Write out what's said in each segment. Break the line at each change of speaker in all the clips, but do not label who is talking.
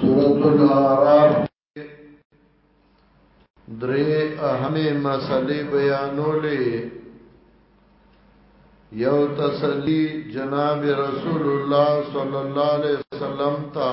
سورة العراف درې اهمه مسلې بیانولې یو تسلی جناب رسول الله صلی الله علیه وسلم ته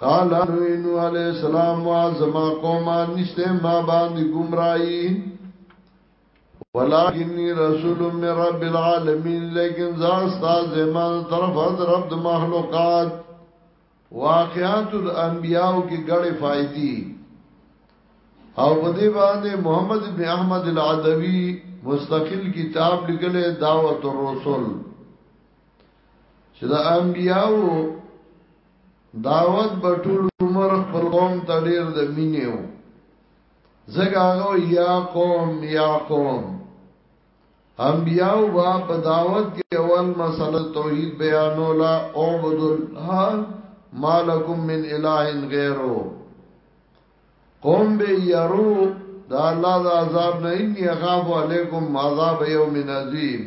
قال نو علیہ السلام وا زما قوم نشته ما باندې گمراهی ولکنی رسول من رب العالمین لیکن زا استاد زمان طرف از رب د مخلوقات واقعات الانبیاء کی ګړې فائدې او په دې باندې محمد بن احمد العدوی مستقل کتاب لیکلی دعوت الرسل چې د انبیاء دعوت به ټول عمر خپل قوم ته ډیر د مینې و زګه هغه یا قوم یا قوم انبیاء با په دعوت کې اول مسله توحید بیانولا او بدل ها مالکم من اله غیره قوم به یرو دا الله دا عذاب نه ان یخاف علیکم عذاب یوم عظیم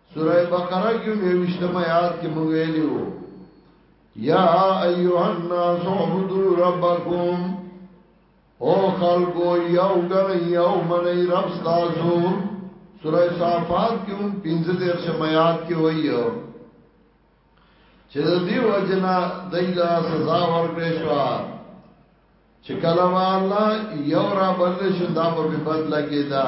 سوره بقره کې نوښتم آیات کې مونږ ویلو یا ایها الناس عبدوا ربکم او خلقو یو ګر یو منی رب تاسو سوره صافات کې مونږ 15 شم آیات کې وایو چې د دې وجنا دایلا سزا ورکړې شو چې کله الله یو را بدل شندا په بدل کې دا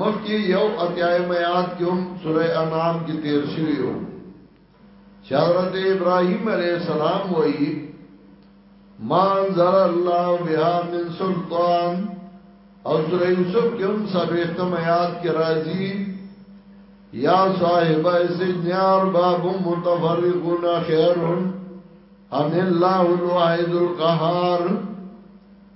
مخکې یو اتیایم آیات کې هم سوره انعام کې تیر شوی و چې حضرت ابراهیم علیه السلام وایي مان زر الله بها من سلطان او سوره یوسف کې هم سبېختم آیات کې راځي یا صاحب سجنار باب متفرقون خیرون ام الله الواحد القهار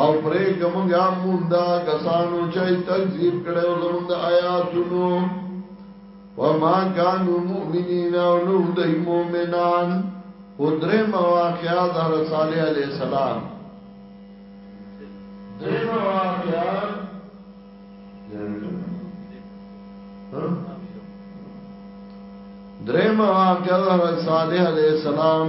او پرې کومګه موندا کسانو چې تکذیب کړو زموږ د آیاتونو وما كانوا مؤمنين او نو دای مؤمنان او درې مواقعا د رسول علی السلام درې مواقعا درې مواقعا د رسول علی السلام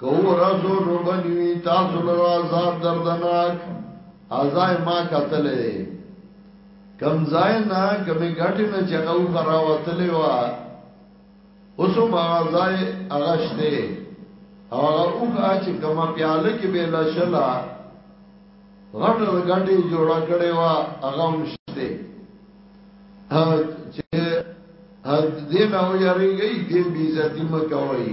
که ورسو نو بنوی تاسو لرا عذاب دردناک ازای ما کتلی دی کم زای نا کمی گٹی نا چغه او خراوتلی وا اوسو ما غزای اغشتی او هغه اوخه چې کما پیاله کې به لشلا غټه غټي جوړه کړي وا هغه هم شته چې دین او یریږي دې بي عزتي مکوي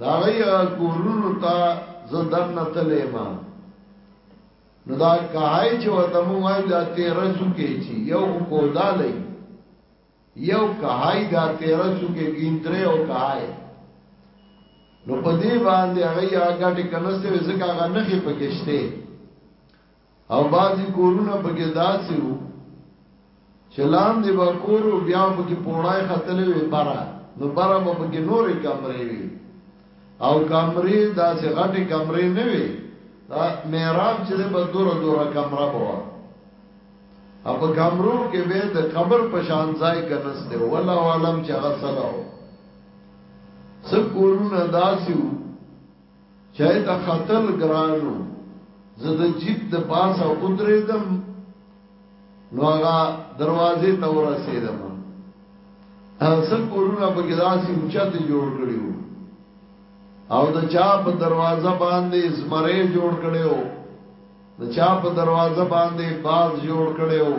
دا غي کورونو ته زدن نه تلې ما نو دا کای چې وته مو وای دا 13 سو کې چې یو کو دا لې یو کای دا 13 سو کې ګیندره او کای نو په دې باندې هغه هغه ټکنه سره ځکه هغه نه کې پکشته او بعضی کورونه پکې داسې وو چې لاندې به کور او بیا پکې پوړای ختلې وي بره نو بره به پکې نورې کمرې وي او کمرې داسې غټې کمرې نه وي محراب چې به دوره دوره کمره بوا اب کمرو کې به د قبر په شان ځای کنسته ولا عالم چې غسلو سب کورونه داسې وو چای ته خطل ګرانو زه د جیب د پاسه ودرېدم نو هغه دروازې ته ورسېدم څه کورونه په کې داسې اوچته جوړ کړی وو او د چا په دروازه باندې زمره جوړ کړی وو د چا په دروازه باندې باز جوړ کړی وو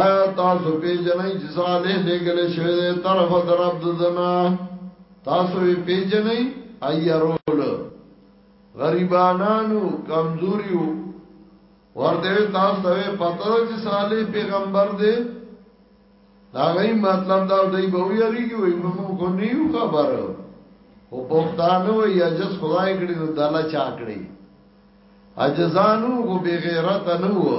آیا تاسو په جنې چې صالح لګل شوی دی طرف درب دنا تاسو یې په جنې ایرول غریبانانو کمزوریو ورته تاسو ته پته چې صالح پیغمبر دی دا غي مطلب دا دی به ویریږي وي موږ کو نه یو خبر او پښتانه وي اجز خدای کړي نو دلا چا کړي اجزانو کو بغیرت نه وو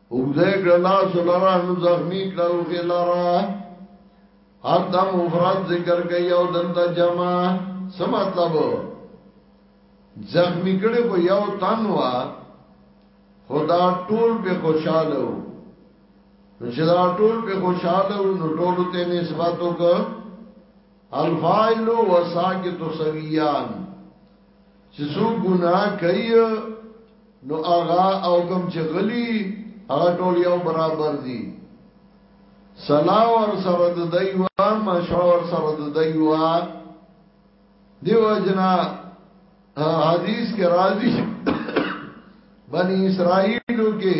اوږده کړه لاس لرا نو زخمی کړه اوخی لرا هر دا مفرد ذکر کئی او دلتا جمع سم مطلب زخمی کړه خو یو تنوا خدا ټول به خوشاله وو نو چې دا ټول به خوشاله وو نو ټول ته نسبت وکړه الفاعل وساکت سویان چې څو ګناه کوي نو هغه او کم چې غلي هغه ټول یو برابر دي سلا ور سره د دیوا مشوا ور سره د دیوا دیو جنا حدیث کې راځي بنی اسرائیلو کې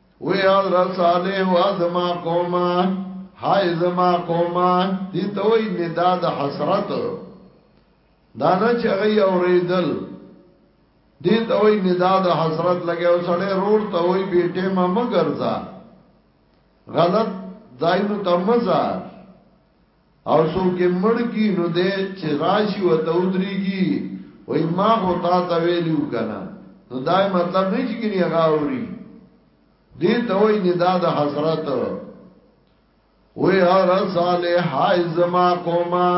وی حضرت صالح و ازما قوما های زما قوما دی توی ندا د حسرت دانا چغی اوریدل دی توی ندا د حسرت لګی او سړی رور توی بیټه ما مګرځا غلط دایو تمزا او سو کې مړ کی نو دې چې راشي و ته ودرېږي وای ما خو تا ته ویلو کنه نو دا مطلب نه چې ګني غاوري دې ته وای نه دا د حضرت وې هر صالح حای زما قومه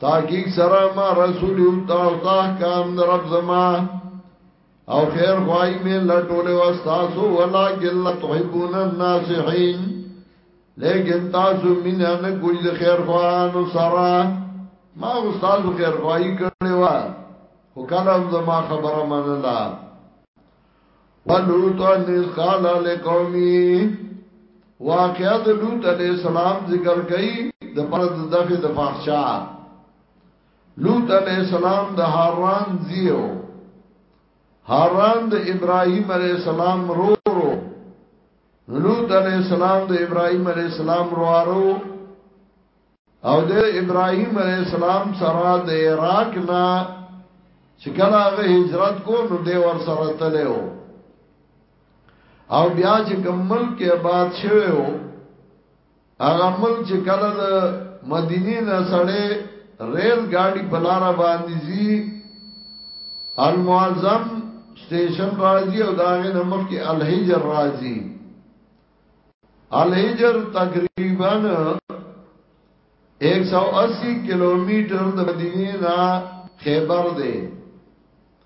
تاکیق سره ما رسول او تا کام در رب زما او خیر خوای می لټوله واستاسو ولکن لا تحبون الناصحین لیکن تاسو مینا نه کوی د خیر خوانو سره ما استاد خیر خوای کړي وا خو کلام زما خبره منلا ولوط ان قال لقومي واقعا د لوط علیہ السلام ذکر کړي د پر د دغه د فحشا لوط علیہ السلام د هاران زیو هاران د ابراهیم علیہ السلام رو لوط علیہ السلام د ابراهیم علیہ السلام روارو او د ابراهیم علیہ السلام سره د عراق نه چې کله هغه هجرت کو نو د ور سره تلو او بیا چې کوم ملک آباد شوه هغه مل چې کله د مدینه نه سړې ریل ګاډي په لار باندې زی المعظم سټیشن راځي او داغه نمک کې الهجر راځي الهجر تقریبا 180 کیلومتر د مدینه نه خیبر دی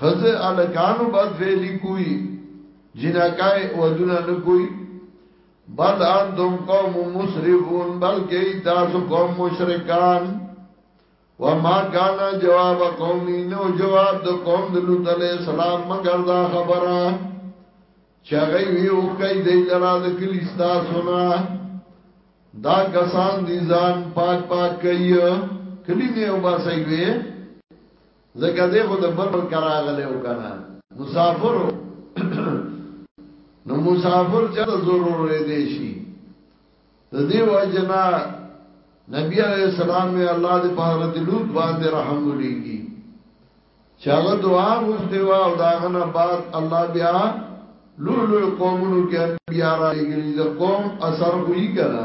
خزه الکانو بد فعلی کوئی جنکای ودونه نکوئی بل انتم قوم مسرفون بلکی تاسو قوم مشرکان وما کانا جواب قومی نو جواب دو قوم دلو تلی اسلام مگر دا خبرا چغی وی او کئی دی لرا دکلی ستا سنا دا کسان دی زان پاک پاک کئی کلی نیو باسای وی ځکه دې خو د بر کراغله وکنا مسافر نو مسافر چې ضرور دی شي د دې وجنا نبی علیہ السلام میں اللہ دے پہرت لوت باندې رحم ولېږي چې هغه دعا غوښتي وا او داغه نه بعد الله بیا لولو قومونو کې بیا راغلي د قوم اثر وی کړه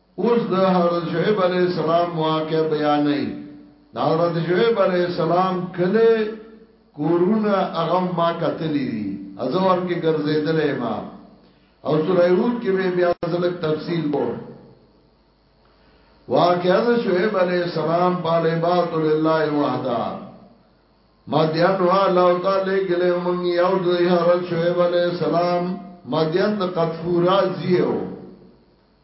اوس د حضرت شعیب علیہ السلام واقع بیانې د حضرت شعیب علیہ السلام کله کورونه هغه ما کتلې دي ازور کې ګرځېدلې ما او سورې هود کې به بیا ځلک تفصیل کو واقعا شعیب علیہ السلام باندې بات لله وحده مدین وا لو تعالی ګلې مونږ یو د حضرت شعیب علیہ السلام مدین د قطفورا زیو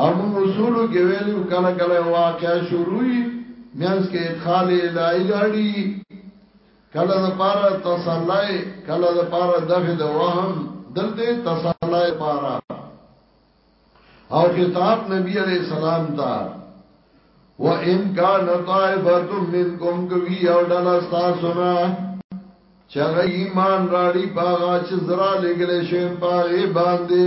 او موږ اصولو کې ویلو کله کله واقعا شروعي میانس کې ادخال الهي راړي کله د پاره تسلای کله د پاره دغه د وهم دلته تسلای پاره او خطاب نبی علیہ السلام تا و ان کان طائفۃ منکم کوي او ډلا تاسو نه چغه ایمان راړي باغ چې زرا لګلې شي په باندې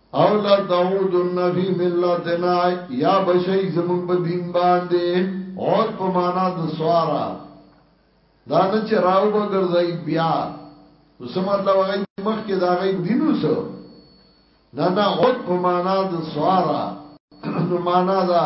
او لا تعودن فی ملتنا یا بشی زمون په دین باندې عود په معنا د سوارا دا نه چې راو به ګرځي بیا نو سم مطلب هغه مخ کې دا غي دینو سو نه نه عود په معنا د سوارا نو معنا دا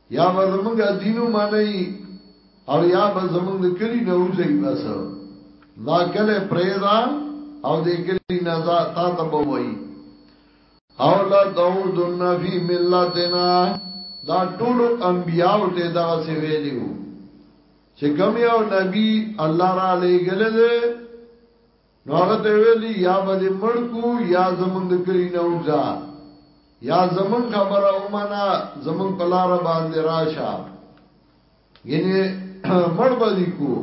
یا به زمونږ دین ومني او یا به زمونږ د کلی نه وځي بس دا کله پرېدا او د کلی نه ځا تا ته به وایي او لا داود النبی ملتنا دا ټول انبیاء ته دا څه ویلیو چې کوم یو نبی الله را لېګل دي نو هغه ته ویلی یا به دې مړ کو یا زمونږ د کلی نه وځه یا زمون خبره ومنه زمون په لار باندې راشه یعنی مړ به دې کو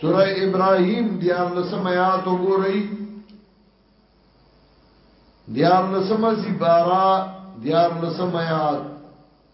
سوره ابراهیم دیار لسم آیات وګورئ دیار لسم سی بارا دیار لسم آیات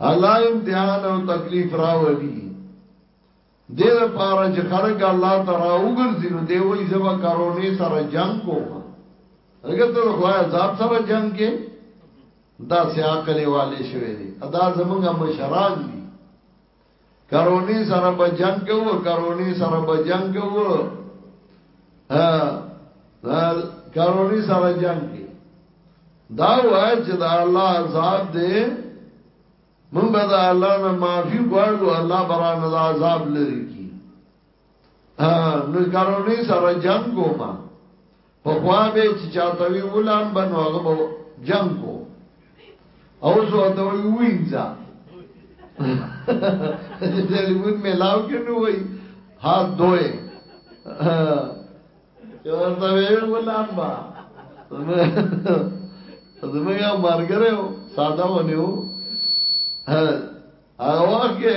الله امتحان او تکلیف راولي دې لپاره چې خلک الله تعالی وګرځي نو دی وایي زما کارونه سره جنگ کوم هغه ته خدای ذات سره جنگ کې دا سیا کلی والے شوی دی ادا زمونږه مشران دي کرونی سره به جنگ کوو کرونی سره به جنگ کوو ها کرونی سره جنگ کی دا وای چې دا الله عذاب دې مونږ به دا الله نه معافي غواړو الله برانه دا عذاب لري کی نو کارونه سره جنگ کوما په خوا به چې چاته وی ولام بنو هغه به جنگ کو او زه ته وی وینځه چې تلیفون ملاو کې نو وی ها دوی یو ورته وی ولام با زموږ یو مرګره ساده ونیو هغه وخت کې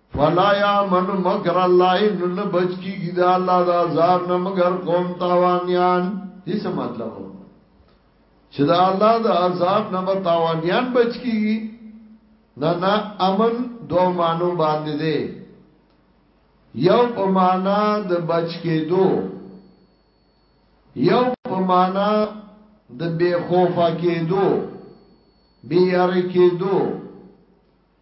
فلا یا من مگر الله ان بچ کی گدا الله دا زار نه مگر قوم تاوانیان هیڅ مطلب چې دا الله دا عذاب نه به تاوانیان بچ کی نه نه امن دو مانو باندې دی یو په معنا د بچ کېدو یو په معنا د بے خوفه کېدو بے یاره کېدو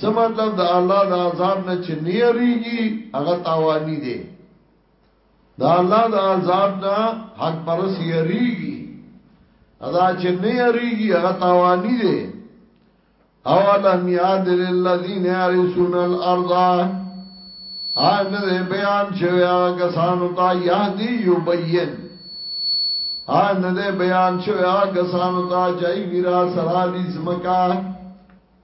څه مطلب د الله د عذاب نه چې نه یریږي هغه تاوانی دی د الله د عذاب نه حق پرس یریږي ادا چې نه یریږي هغه تاوانی دی اولم یاد للذین یرثون الارض آن دے بیان شوی آغا کسانو تا یهدی یبین آن دے بیان شوی آغا کسانو تا چای میرا سرالی زمکا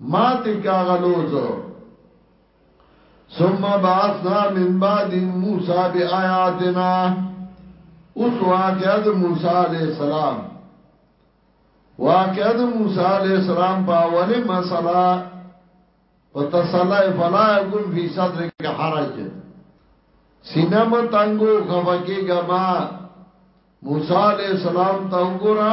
ماتی کا غلوځ ثم بعثنا من بعد موسی بآیاتنا اوس واقعا د موسی علی السلام واقعا د موسی علی السلام په اوله مسله وتصلی فلا یکن فی صدرک حرج سینه م تنگو غفکی گما موسی علیہ السلام تا وګورا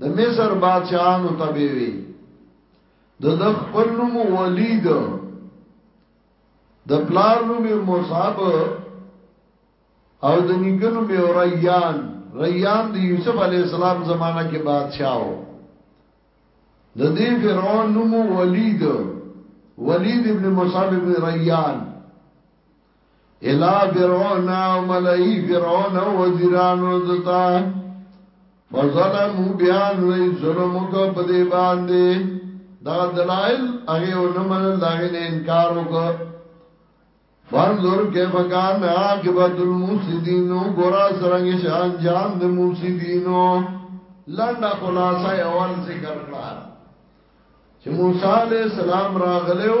د مصر بادشاہانو ته به وی د د خپل نوم ولید د پلار نوم مصعب او د نیکنو می ریان ریان د یوسف علی السلام زمانہ کې بادشاہ و د دې فرعون نوم ولید ولید ابن مصعب ابن ریان الا فرعون او ملئی فرعون او وزیرانو دتا فظلمو بیان لئی ظلم کو په دې باندې دا دلائل هغه ونمن لاغې نه انکار وکړ فانظر کیف کان عاقبت المفسدين ګورا سرنګ شان جام د مفسدینو لنډه خلاصه اول ذکر کړه چې موسی علی السلام راغلو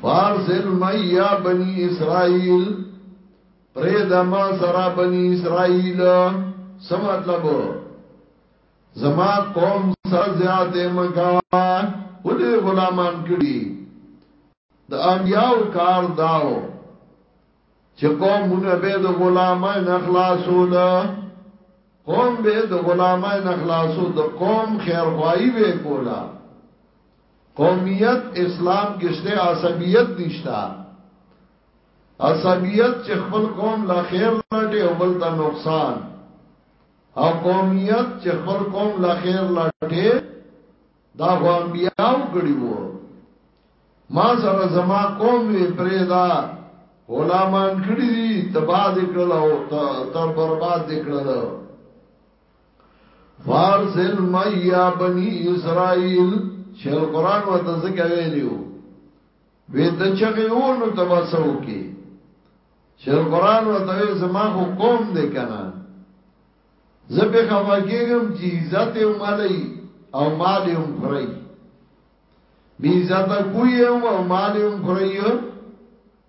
فارسل میا بنی اسرائیل پرید ما سرا بنی اسرائیل سم مطلب زما قوم سر زیاد مکا اولی غلامان کری دا انبیاءو کار داو چه قومون بے دا غلامان اخلاصو دا قوم بے دا غلامان اخلاصو دا قوم خیرخواهی بے کولا قومیت اسلام کې شته عصبیت نشتا عصبیت چې خپل قوم لا خیر لټي او بل ته نقصان او قومیت چې خپل قوم لا خیر لټي دا خو انبیاء کړي وو ما سره زما قوم وی پرېدا غلامان کړی دي تباہ دکړل او تر برباد دکړل فارسل میا بنی اسرائیل شیخ القران وته ځکه ویلیو وی ته چغه ونو تباسو کې شیخ القران وته زما خو قوم دې کنه زه په خفا کېږم چې عزت یې مالي او مال یې خوري بی عزت کوی او مال یې خوري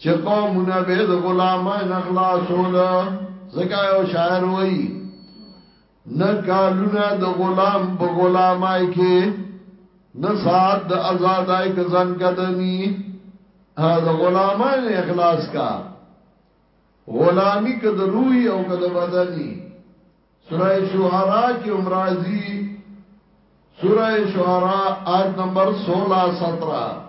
چې قومونه به د غلامانو خلاصول زکه یو شاعر وایي نه کالونه د غلام په غلامای کې نه سات د آزادای کزن قدمی ها د غلامان اخلاص کا غلامی که د روحی او که د بدنی سوره شعرا کې امراضی سوره شعرا آیت نمبر 16 17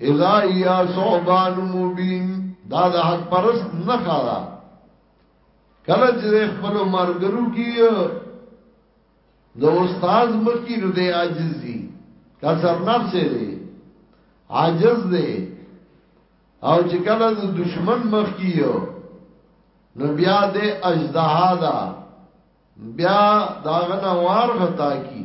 اذا یا صوبان مبین دا د حق پرست نه خارا کله چې خپل مرګرو کې د استاد مخکې نو دی عاجز دي کثر نفس دی عاجز دی او چې کله د دشمن مخکې یو نو بیا د اجدها دا بیا داغه نوار غتا کی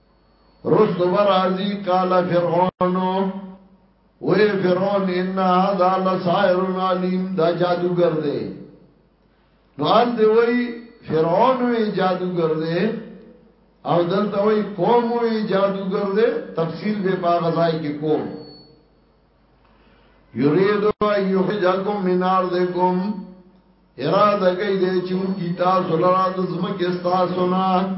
رستو برازی کالا فرعونو وی فرعون انا هذا لسائر علیم دا جادوگر دے نو آل دی وی فرعون وی جادوگر دے او دلته وی قوم وی جادوگر دے تفصیل به باغزای کې قوم یرید ایخجکم من ارضکم اراده کوي دې چې کی تاسو لاره د زمکه تاسو نه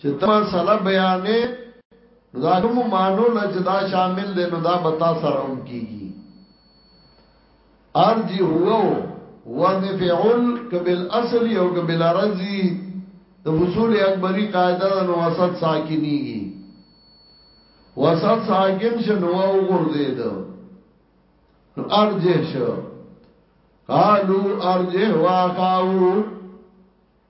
چې دا مسله بیانې دا کوم مانو لچ دا شامل دی نو دا بتا سره هم کیږي ارجی هو ونفعل کبل اصل یو کبل رضی د وصول اکبری قاعده نو وسط ساکنیږي وسط ساکن شنو او ګرځید ارجه شو قالو ارجه واخاو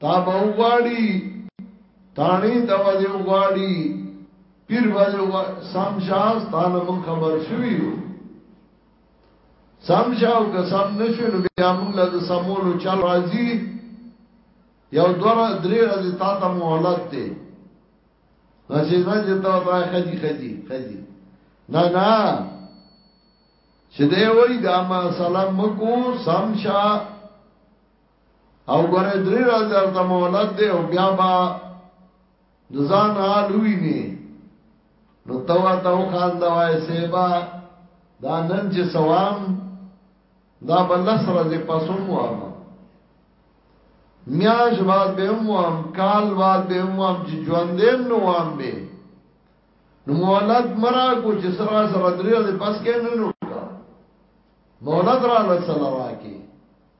تا به وغواړي تانی ته به دی وغواړي پیر به دی سم شاز تا نه من خبر شوی یو سم شاو که سم نشو نو بیا موږ له سمولو چل راځي یو دور درې ورځې تا ته مهلت دی نشي نه چې تا ته خدي خدي خدي نه نه چې دی وای دا ما سلام کو سم شا او ګوره درې ورځې ورته مهلت دی او بیا به د ځان حال ویني نو ته ورته وخانده وای سیبا دا نن چې سوام دا بل لس ورځې پسوم وام میاش بعد به هم وام کال بعد به هم وام چې ژوندیم نو وام به نو مولد مرا کو چې سره سره درې ورځې پس کې نه نو مولد را لسل راکی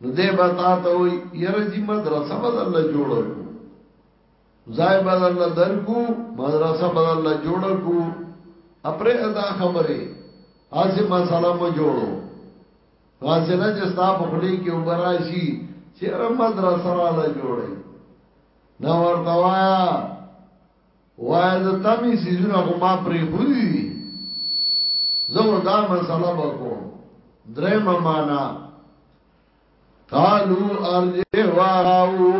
نو دې به تا ته وي یره جی مدرسه بدل نه جوړ کو ځای بدل نه درکو مدرسه بدل نه جوړ کو اپره ادا خبره اسی مساله مو جوړو واسه نه چې ستا په خلی کې وبراشي چیرې مدرسه را لا جوړي نو ورته وایا وای د تمی سیزونه خو ما پرې خوري دي زه دا مسله وکړو درې معنا قالو ارجه واو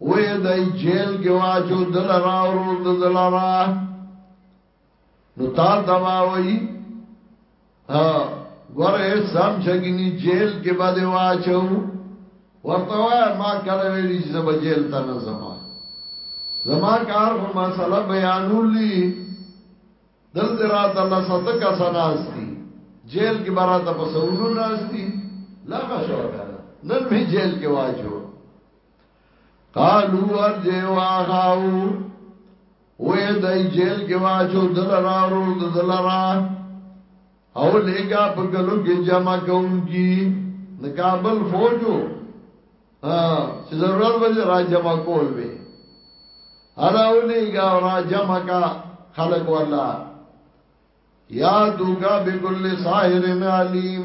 وې دای جیل کې واچو دلرا او دلرا نو تا تما وای ها ګوره سم چګنی جیل کې باندې واچو ورته وای ما کله ویلی چې زب جیل ته نه زما زما کار خو مسله بیانولی دل دې رات الله صدق کا سناستی جیل کې برات په سونو ناشتی لا بشو نه می جیل کې واچو قالو ارجه واخاو وې دای جیل کې واچو دل را ورو دل را او لګا په کلو کې جمع کوونکی د کابل فوجو ها چې ضرورت به را جمع کول وي الا ولګا را جمع کا خلق والله یا دوکا بكل ساحر علیم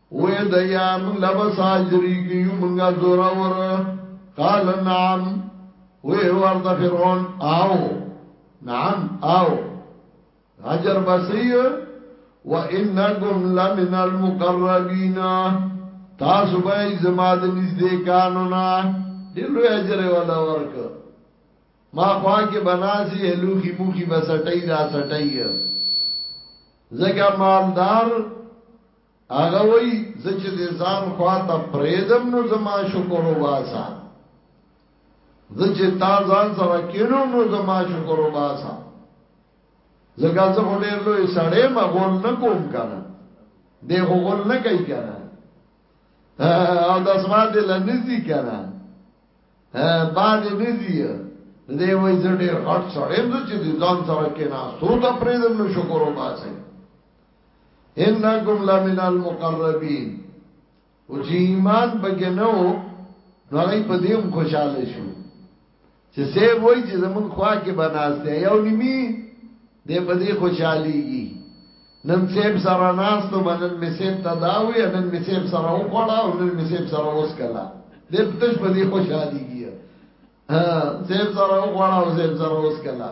وې د یا موږ له مساجری کې یو موږ زورا ور قال نعم وې ورته فرعون او نعم او حجر بسی و انکم لمن المقربین تاسو به زما د نږدې قانونا ډېر لوی اجر ولا ورک ما خوا کې بناسي هلوخي موخي بسټي را سټي زګه مالدار هغه وای زه چې د ځان خواته پرېدم نو زما شکر وباسا زه چې تا ځان سره کینو نو زما شکر وباسا زګا زه ډېر لوی سړې ما غول نه کوم کنه دې غول نه کوي کنه او د اسما دې لنځي کنه بعد نزي دې وای زه ډېر غټ سړې زه چې ځان سره کینا سودا پرېدم نو شکر وباسا انکم لمن المقربین او چې ایمان پکې نه وو نو هغه په دې هم خوشاله شو چې سیب وای چې زمون خوا کې بناسته یو نیمی دې په دې خوشاليږي نن سیب سره ناس ته منن می سیب تداوی نن می سیب سره وکړه او نن می سیب سره اوس کلا دې په تش په دې خوشاليږي ها سیب سره وکړه او سیب سره اوس کلا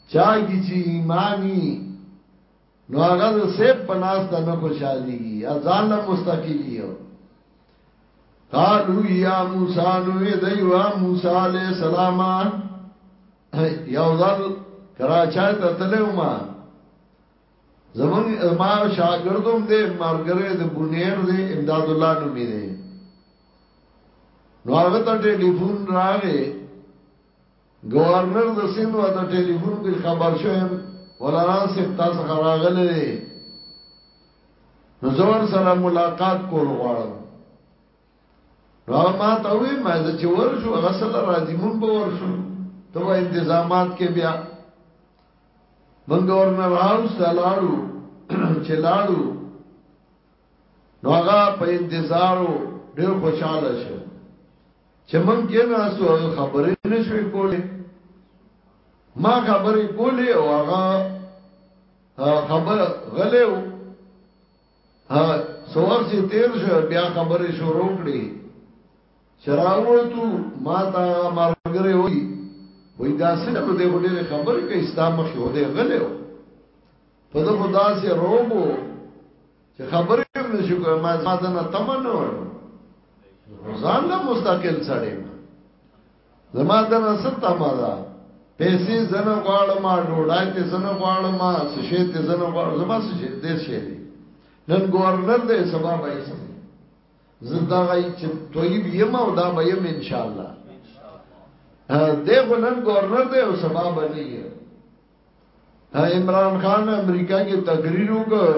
چا کی چی ایمانی نو هغه د سیب پناس ته نه خوشالي ازان له مستقلی یو قالو یا موسی نو دیوا موسی علیہ السلام یو ځل کراچای ته تلو ما زمون ما شاګردوم دې مرګره د بونیر دې امداد الله نو مې دې نو هغه ته ټلیفون راغې ګورنر د سند و د ټلیفون کې خبر شوم مولانا صاحب تاسو راغلي دي نو زور سره ملاقات کول غواړم نو ما ته وی ما چې ورشو غسل راځي مونږ به ورشو ته انتظامات کې بیا مونږ ورنر هاوس ته لاړو چې لاړو نو هغه په انتظارو ډېر خوشاله شو چې مونږ کې نه سو خبرې نشوي کولې ما خبرې کولې او هغه خبر غلې و ها سوار سي تیر شو بیا خبرې شروع کړې چراوتو ما تا مرګره وي وای دا سره په دې وړې خبرې کې استا مخ یو دې غلې و په دغه داسې روبو چې خبرې هم نشو کوي ما زما نه تمنو ځان له مستقل سړی زما د نسب تما ده پیسې زنه غواړم ډوډۍ ته زنه غواړم سشې ته زنه غواړم زما سشې دې شي نن گورنر دې سبا به یې زنده غي چې طيب یم او دا به یم ان شاء الله دغه نن گورنر دې او سبا به نه عمران خان امریکا کې تقریر وکړ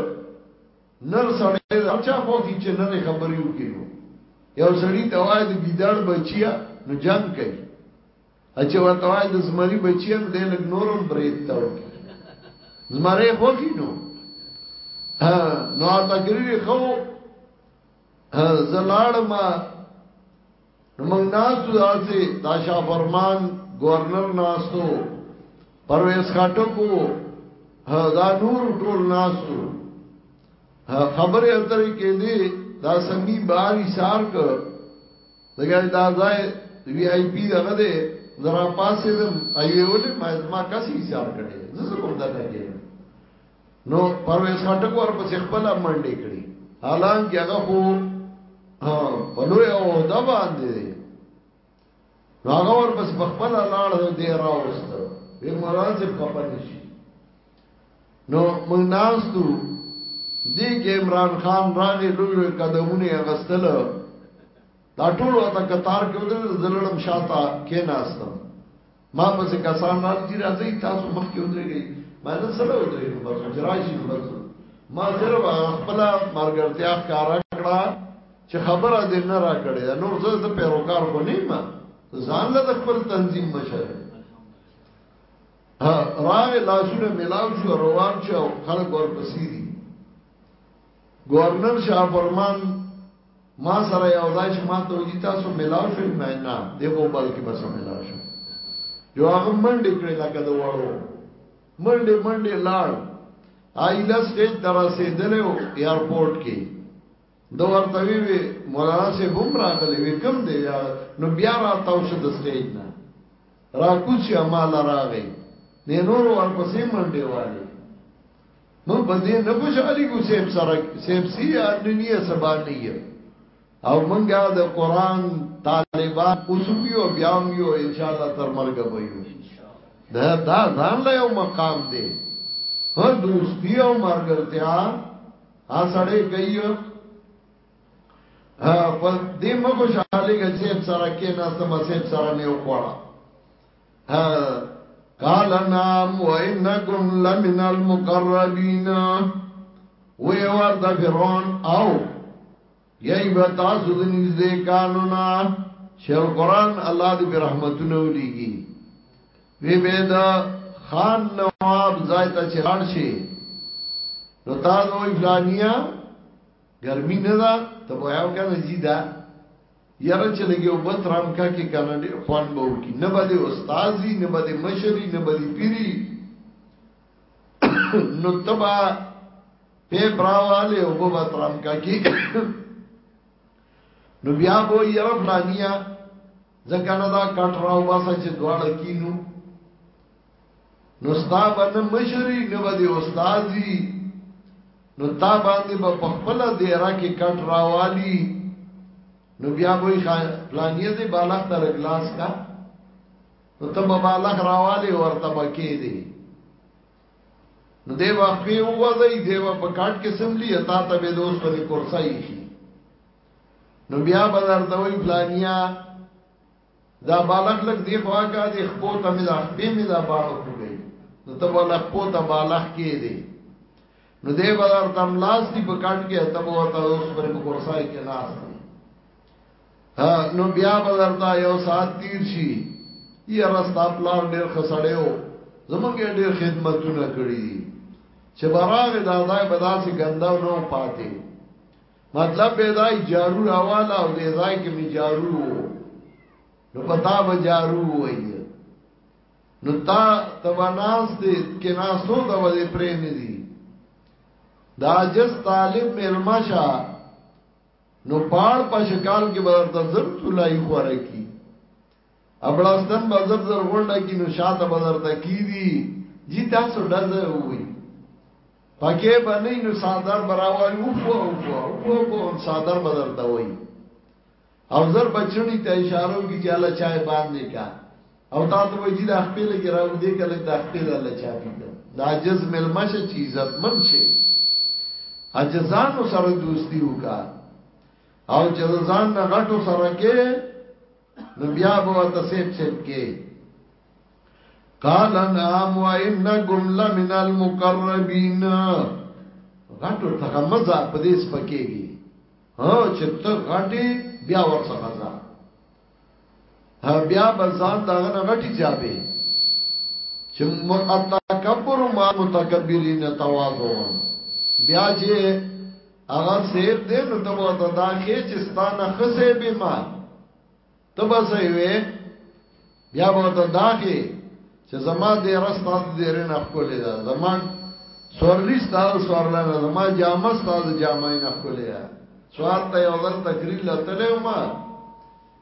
نر سړی دا چا خو کی چې نر خبرې وکړي یو سړی ته وای د ګیدړ بچیا نو جنگ کوي اچھا ورته وای د زمری بچیا نو دې لګ نورم برید تا وکړي زمری خو کی نو ها نو تقریر خو زلاړ ما نو موږ ناستو داسې دا شاه فرمان گورنر ناستو پرویز خټکو دا نور ټول ناستو خبره اترې کې دي دا سمي باري سار ک دغه دا ځای وی آی پی دغه ده زرا پاسې دم ایولې ما ما کسي سار کړي زه کوم دا نه نو پرویز خټک ورپسې خپل منډې کړې حالانکه هغه خو په لوی او د باندې نو هغه ورپسې په خپل لاړ دی راوست وی مراد چې په پنځه شي نو موږ ناستو دی کې عمران خان راغی لوی لوی قدمونه غستل دا ټول وته کتار کې ودل زلړم شاته کې ناستم ما پسې کسان راځي چې راځي تاسو مخ کې ودرېږي ما نه سره ودرېږي بس جراشي بس ما سره خپل مرګرتیا ښکارا کړه چې خبره دې نه را کړې نور زه د پیروکار کو نه ما ځان له خپل تنظیم مشر راغې لاسونه ملاو شو روان شو خلک ورپسې دي گورنر شاه فرمان ما سره یو ځای چې ما ته وی تاسو ملاو شئ مې نه دی خو بلکې بس ملاو شو یو هغه منډې کړې لکه د وړو منډې منډې لاړ آیلس دې تر رسیدلې او ایرپورټ کې دو ورته وی وی مولانا سي هم راغلي وی کم دی یا نو بیا را تاسو د سټیج نه را کوڅه مال راغی نه نور ورپسې منډې والی نور په دې نه خوشالي کو سیب سره سیب سی یار نه نیه سبا نه یې او منګه د قران طالبان اوسویو بیا یو ان شاء الله تر مرګ به یو دا دا ځان له یو مقام دی هر دوستی او مرګرتیا ا سړې گئی ا په دې مګو شاله کې سیب سره کې نه سم سیب سره نه وکړه قال نعم وانکم لمن المقربین وی ورته فرعون او یی به تاسو د نږدې قانونا چې القرآن الله دې په رحمتونو ولېږي وی به دا خان نواب ځای ته چلاړ شي نو تا دوی فلانیا ګرمي نه ده ته وایو کنه زیدا یاره چې لګي او بت رام کا کې کنه ډېر خوان به وکي نه بده استادي نه بده مشري نه بده پیري نو تبا په براواله او په بت رام کا کې نو بیا به یاره فلانیا ځکه نه دا کټراو باسه چې دواړه کینو نو ستا باندې مشري نه باندې استادي نو تا باندې په با خپل دیره کې کټ راوالي نو بیا به پلانیه دې بالغ تر ګلاس کا نو ته به بالغ راوالي ورته بکې دي نو دې واخې وځي دې وا په کټ کې سملی اتا ته به دوست په کورسای شي نو بیا به درته وی پلانیه دا بالغ لګ دی خوا کا دی خپو ته مې دا خپې مې دا باړو کو گئی نو ته بالا خپو ته بالغ کې دی نو دې بازار تم لاس دی په کټ کې ته وو ته اوس پر په کورسای کې لاس دی ها نو بیا بازار تا یو سات تیر شي یې راستا پلان ډېر خسړیو زمونږ ډېر خدمتونه کړی چې براغه دا ځای بداسي ګنداو نو پاتې مطلب به دا جارو راواله او دې ځای کې می جارو نو پتا به جارو وای نو تا تبناس دې کې ناسو د ولې پرې نه دي دا جس طالب ملمشا نو پاړ پښکال کې به تزر تلای خوره کی ابړاستان بازار زر غونډه کې نو شاته بازار ته کیدی جی تاسو ډزه وی پکې باندې نو سردار براوای او فو او فو او فو کو سردار بازار ته وی او زر بچړی ته اشاره وکړي چې الله چای باندې کا او تا ته وی دا خپل کې راو دې کله دا خپل الله چا پیدا دا جز ملمشه چی عزت من شي اجزانو سره دوستی وکا او جزان نه غټو سره کې نو بیا به ورته سیب سیب کې قال نعم وانکم لمن المقربین غټو څنګه مزه په دې سپکېږي ها چې ته غټي بیا ورڅخه ځه ها بیا بزان داغه نه غټي ځابه چې متکبر ما متکبرین تواضع بیا چې هغه سیب دې نو ته وته دا کې چې ستانه خسه به ما ته به سې وې بیا به ته دا کې چې زما دې راستا دې رنه خولې دا زما سورلی ستاسو سورلا نه زما جامه ستاسو جامه نه خولې دا سوال ته یو ځل تقریر لته له ما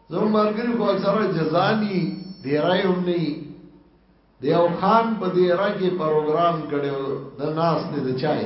زمو مرګري خو سره جزانی دی راي هم نه دی او خان په دې راګي پروګرام کړو د ناس دې چای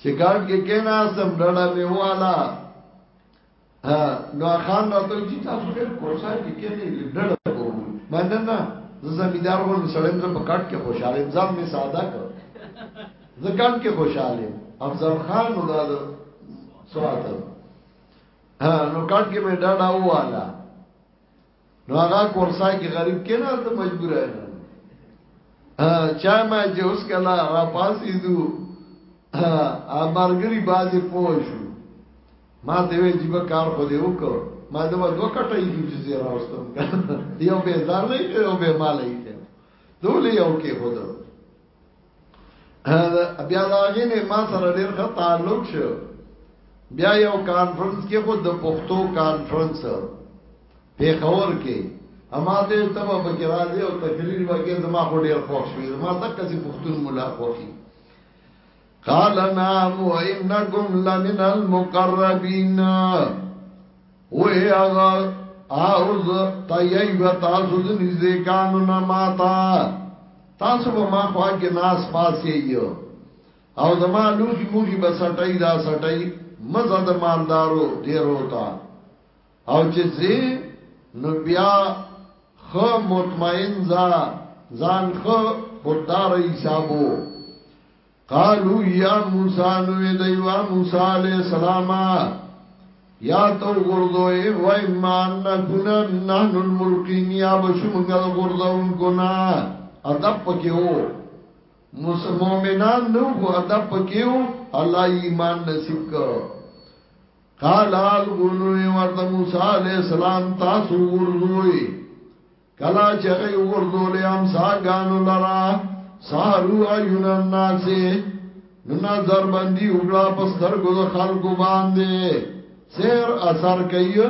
چې ګاډ کې کېنا سم ډډه مې والا نو خان راته چې تاسو ډېر کوسا کې کېنې ډډه کوو باندې نه زه زمیدار غوړم سړیم زه په کټ کې خوشاله ځم مې ساده کړ زه کټ کې خوشاله افضل خان نو دا سواته ها نو کټ کې مې ډډه والا نو هغه کورسای کې غریب کې نه ته مجبور ایم چا ما چې اوس کله را پاسې دو ا مرګري بازي پوښو ما ته وی جیب کار خو دې وکړ ما دا دوه کټه یې چې زه راوستم یو به زار نه یو به مال یې دوی یو کې خو بیا داغه نه ما سره ډیر ښه تعلق شو بیا یو کانفرنس کې خود د پښتو کانفرنس په خور کې اما ته تب په کې راځي او تقریر وکړي زما خو ډیر خوښ شو زما تک چې پښتون مولا خوخي قال نعم وانکم لمن المقربین وې هغه اوز تایب تاسو د نږدې کانو نه ماتا تاسو به ما خوا کې ناس پاسې یو او زما لوخي موخي به سټای دا سټای مزه د مالدارو ډیر وتا او چې زی نو بیا خو مطمئن ځا ځان خو خوددار حسابو قالو یا موسی نو دیوا موسی علیہ السلام یا تو غردوی و ایمان نکون نحن الملقین یا بشو منگل غردون کنا ادب پکیو مومنان نو خو ادب پکیو الله ایمان نصیب کو قال الغنوی ورد موسی علیہ السلام تاسو غردوی کلا چغی وګرځول ام ساګانو لرا سارو ایون الناس نو نظر باندې وګړه پستر ګو خلکو باندې سیر اثر کوي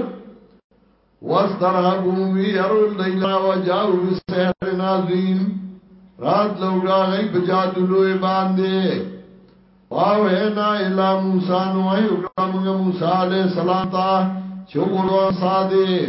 واسترهبو وی يرول دیلا وجاو بسحر نازین رات لوګا غي بجادو لوی باندې واو ہے نا الا موسی نو اي وکړه موږ موسی عليه السلام ته چوغورو ساده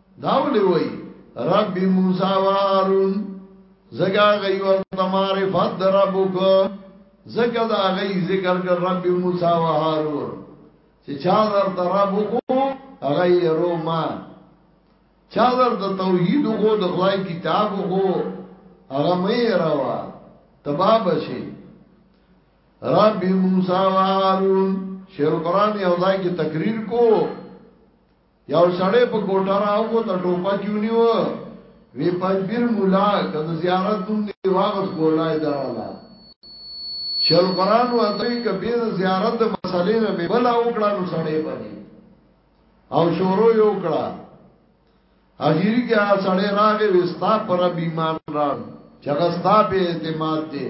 داولی وی رب موسی و هارون زګه غي ورته معرفت در ربک زګه دا غي ذکر کر رب موسی و هارون چې چا در ته رب کو هغه یې رو ما چا در ته توحید کو د خدای کتاب کو هغه مې روا تبا بشي رب موسی و هارون شیخ القران یو ځای کې تقریر کو یو سړی په کوټه راو ته ټوپا کیونیو وی پنځبیر مولا کله زیارت نوم دی واغس ګولای درالا شل قران و دوی کبیر زیارت د مسلې نه به بلا وکړه نو سړی باندې او شورو یو کړه اخیری کې هغه سړی راغی وستا پر ایمان را چغستا په اعتماد دی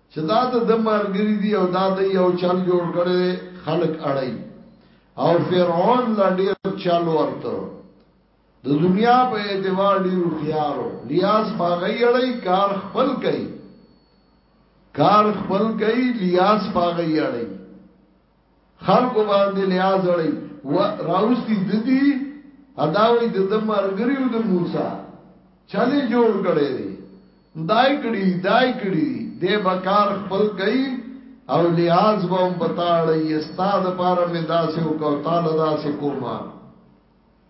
چې دا د دمرګری دی او دا د یو چل جوړ کړي خلق اړای او فرعون لا ډیر چل ورته د دنیا په اعتبار ډیر خيارو لیاس باغی اړای کار خپل کوي کار خپل کوي لیاس باغی اړای خلق باندې لحاظ اړي و راوستي ددي اداوي د د مرګريو د موسی چلي جوړ کړي دي دای کړي دای کړي د بکار خپل کوي او لحاظ به هم پتاړي استاد پاره مې داسې او کو تعالی داسې کومه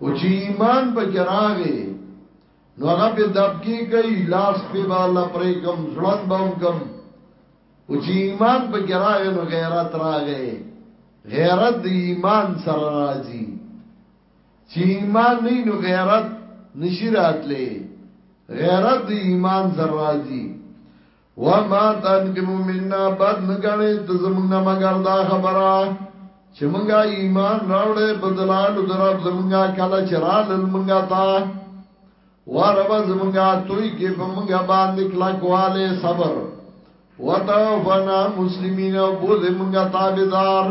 او چې ایمان په کې راغې نو هغه په دبکی کوي لاس په با الله پرې کم ځلان بم کم او چې ایمان په کې راغې نو غیرت راغې غیرت د ایمان سره راځي چې ایمان نه نو غیرت نشی راتلې غیرت د ایمان سره راځي وما تنقم منا بد نګنې ته زمونږ نه مگر دا خبره چې مونږه ایمان راوړې په دلال درب زمونږه کله چې را لل مونږه تا ورب زمونږه توي کې په مونږه باندې کلا کواله صبر وتوفنا مسلمین او بوز مونږه تابعدار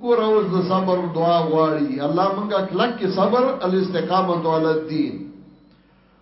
ګور اوس د صبر دعا غواړي الله مونږه کلک کې صبر الاستقامت علی الدین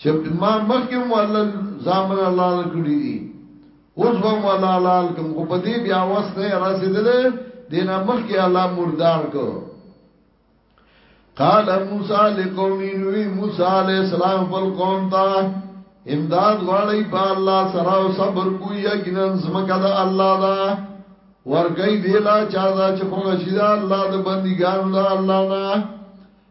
چې ما مخکې هم الله زامن الله کړی دي اوس به هم الله لال کوم خو په دې بیا واس نه رسیدلې دینه مخکې الله مردار کو قال موسی لقوم نوی موسی علی السلام فل قوم تا امداد غواړی په الله سره او صبر کو یقینا زمکه دا الله دا ورګی دیلا چا دا چې خو شیدا الله د بندګانو دا الله نه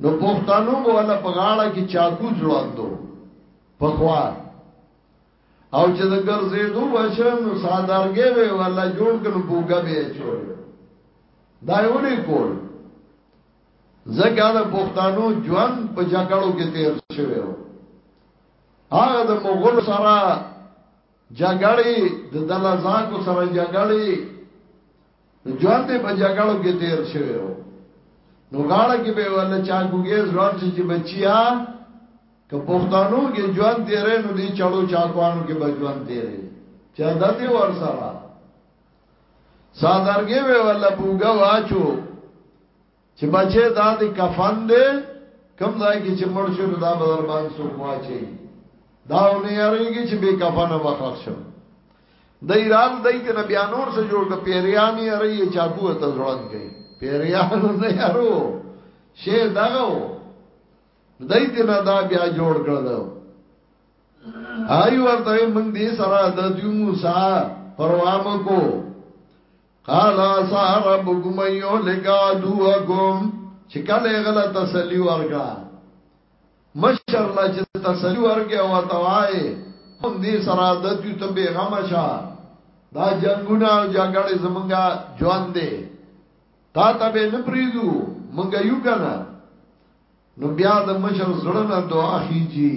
نو پښتنو ولا په غاړه کې چاکو ځړاندو په خوا او چې د ګرځېدو وشم نو سادارګې وی ولا جوړ کړو بوګه به چور دا یو نه کول زګا د پښتنو ژوند په جګړو کې تیر شوی و هغه د مغول سره جګړې د دلزاکو سره جګړې ژوند په جګړو کې تیر شوی و نو غاړه کې به ول چا کوګې ځوان چې بچیا که پښتنو کې ژوند تیرې نو دي چړو چاکوانو کې به ژوند تیرې چا دته ور سره سادرګې به ول بوګه واچو چې بچې دا دی کفن دی کم ځای کې چې مړ شو دا بدر باندې څوک واچي دا نه یریږي چې به کفن وخښ شو د ایران دای ته بیا نور څه جوړ کړ پیریانی ری چاګو ته ځوان گئی پیریان نه یارو شه دغه دای ته نه دا بیا جوړ کړل آی ورته من دې سره د دیو موسی پروام کو قال سا ربكم ايو لگا دوکم چې کله غلا تسلی ورکا مشر لا چې تسلی ورکا او توای هم دې سره د دې ته به غمشا دا جنگونه او جګړې زمونږه ژوند دی تا ته به نه پریدو مونږه یو کنه نو بیا د مشر زړه نه دعا خيږي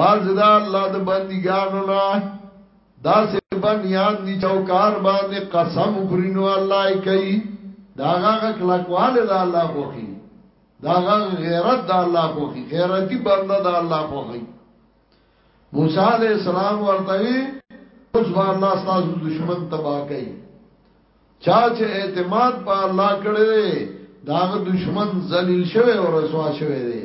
باز دا الله د بندګانو نه دا سه بنیان دي چوکار باندې قسم خورینو الله یې کوي داغه کلکواله دا الله خوخي داغه غیرت دا الله خوخي غیرتی بنده دا الله خوخي موسی علیہ السلام ورته اوس به الله تاسو دشمن تباہ کوي چا چې اعتماد په الله کړی داغه دشمن ذلیل شوی او رسوا شوی دی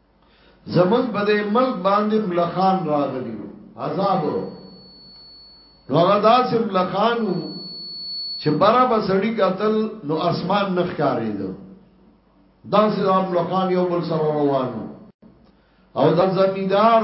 زمون په دې ملک باندې ملخان راغلی عذاب نو هغه داسې ملخانو چې برا به سړی قتل نو اسمان نخ کاریدو داسې د ملخان یو بل سره روانو او د زمیدار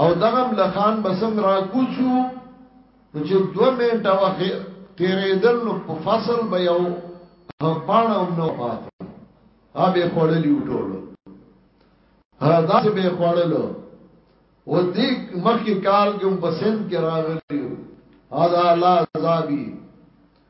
او دغه ملخان به سم راکوچو نو چې دوه منټه وخت تیرېدل نو په فصل به یو پاڼه هم نو پاتې ا به خړلې وټولو ها دا چې به خړلو و دې مخکې کال کې په سند کې راغلی او دا الله عذابي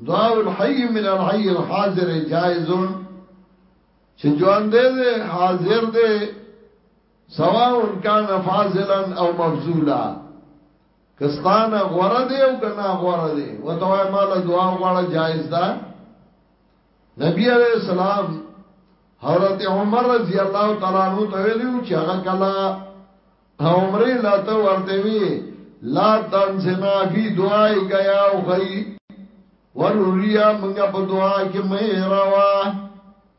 دعاء الحي من الحي الحاضر جائز چې جوان دې حاضر دې سواء کان فاضلا او مبذولا کستان غوړه دې او کنا غوړه دې وتوای مال دعا غوړه جائز ده نبی عليه السلام حضرت عمر رضی الله تعالی عنہ ته ویلو چې هغه کلا عمره لا ته ورته وی لا تنسنا فی دعای کا یا اخی وروریا منګه په دعا کې مې راوا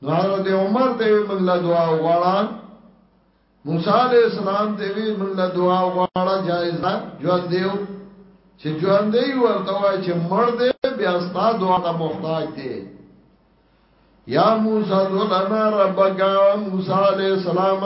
نو حضرت عمر ته وی منګه دعا وغواړه موسی علیہ السلام ته وی منګه دعا وغواړه جایز ده ژوند دیو چې ژوند دی ورته وای چې مړ دی بیا ستا دعا ته محتاج دی یا موسی ذلنا ربک موسی علیہ السلام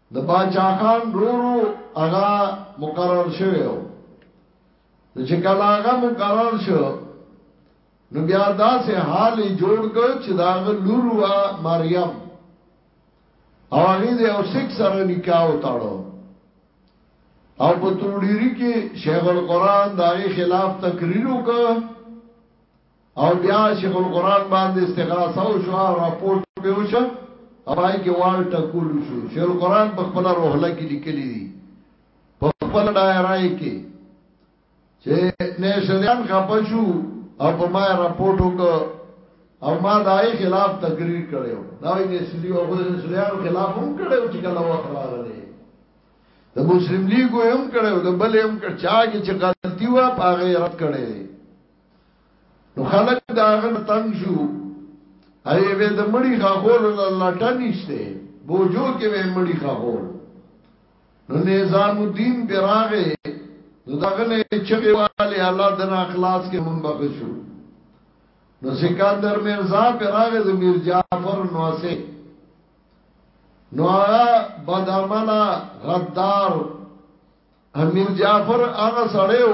د باچا خان رورو هغه مقرر شوی و نو چې کله هغه مقرر شو نو بیا داسې حال جوړ کړ چې دا لور وا مریم او هغه دې او سیک سره نکاح وتاړو او په توډيري کې شیخ القرآن داغه خلاف تقریر وکړ او بیا شیخ القرآن باندې استغاثه او شو راپورټ به وشو او هاي کې وال ټکول شو شیخ القرآن په خپل روح لګی لیکلی دی په خپل دایره کې چې نشریان خپشو او په ما راپورټ وکړ او ما دای خلاف تقریر کړو دا یې نشری او نشریان خلاف هم کړو چې کله وخت راغلی د مسلم لیګو هم کړو د بل هم کړ چا کې چې غلطي وا پاغه رد کړي نو خلک دا غن تنگ شو هغه به د مړی خاخول الله ټنيشته بوجو کې به مړی خاخول نو نظام الدین براغه نو دغه نه چغي والي الله دنا اخلاص کې مونږ بخښو نو سکندر مرزا براغه د میر جعفر نواسه نو هغه بدعمله غدار امیر جعفر هغه سړیو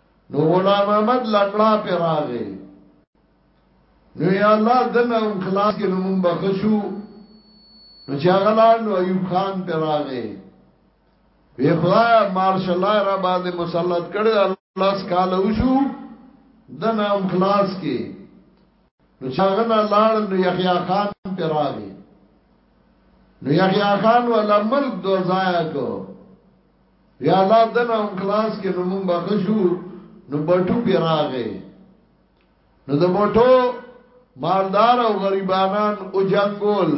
نو غلام احمد لکړا پی راغی نو یا الله دنه هم خلاص کې نو مونږ بخښو نو چې هغه لار نو ایوب خان پی راغی وی خدای مارشل را باندې مسلط کړی الله سکاله وشو دنه هم خلاص کې نو چې هغه نه لاړ نو یحیی خان پی راغی نو یحیی خان ولا ملک دوزایا کو یا الله دنه هم کلاس کې نو مونږ بخښو نو بټو پی راغې نو د بټو مالدار او غریبانان او جنگول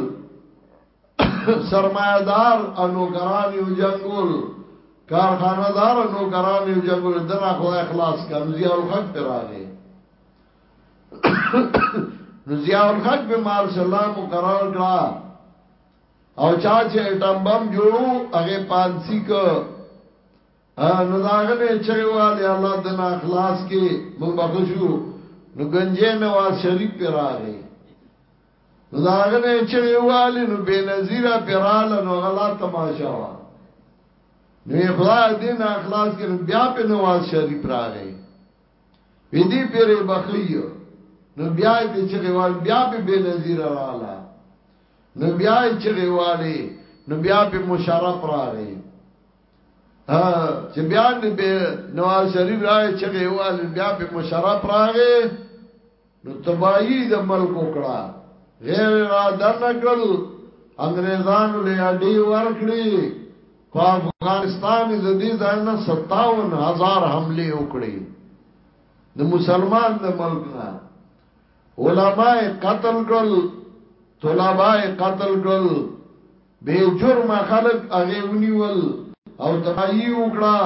سرمایدار او نوکران او جنگول کارخانه دار او نوکران او جنگول دنا خو اخلاص کم ضیاء الحق پر راغې نو ضیاء الحق به مال سلام مقرر کړه او چا چې اټم بم جوړو هغه پانسی ک نو داغنه چغواله الله د نا اخلاص کې مونږ بخښو نو گنجې نواز شریف پر راغی نو داغنه چغواله نو بے نظیره پراله نو غلا تماشا وا نو خدای دې نا اخلاص کې بیا په نواز شریف راغی وی دې پر بخیو نو بیا په چغوال بیا په بے نظیره رااله نو بیا یې چغې والې نو بیا په مشرف راغی ها چې بیا به نواز شریف راغی چغې والې بیا په مشرف راغی نو تباہی د ملک وکړه غیر را دن کړل انګريزانو له اډي ورکړي په افغانستان د دې ځای نه 57000 حمله وکړي د مسلمان د ملک نه علماء یې قتل کړل، طلباء یې قتل کړل، بې جرمه خلک هغه ونیول او تباهي یې وکړه،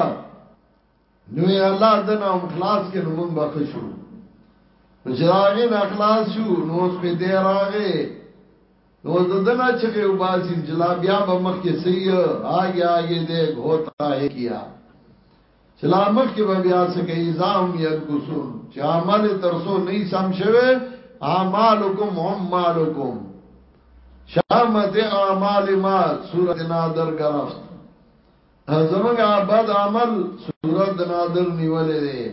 نو یې الله ده نه هم خلاص کړ، نو موږ به ښه شو. نو چې د هغې نه خلاص شو، نو اوس پرې دی راغی، نو اوس د ده نه چغې وباسي چې لا بیا به مخکې څه یې، آګې آګې دیګ هوتا هې کیا. چې لا مخکې به بیا څه کوي ځاهم ينقصون چې عمل ترسو نه سم شوه اعمالکم هم مالکم شامت اعمال ما سورۃ نادر گرفت زمونږه بد عمل سورۃ نادر نیولې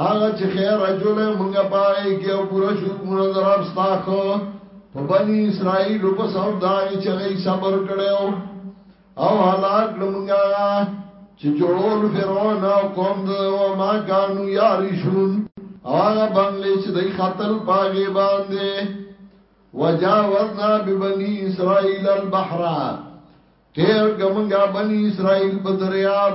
هغه چې خیر اجوله مونږه پای کې او پورا شو مونږ دراب ستاخو په بنی اسرائیل په سبب دا چې غي صبر کړو او هلاک لمونږه چې جوړول فرعون او قوم د او ما کانو یارشون او هغه باندې چې دای قتل پاګې باندې وجاوزنا ببنی اسرائیل البحر تیر ګمږه بنی اسرائیل په دریاب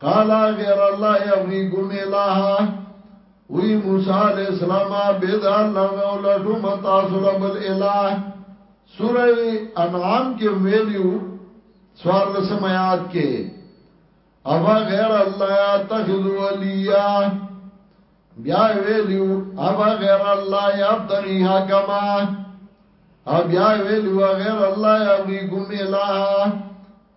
قال غیر الله یبغیکم الها وی موسی علیہ السلام بيد الله مې ولټو متا سلب الاله سوره انعام کې ویلو سوار لسم آیات کې ابا غیر الله تخذو ولیا بیا ویلو ابا غیر الله یبتغی حکما اب یا ویلو غیر الله یبغیکم الها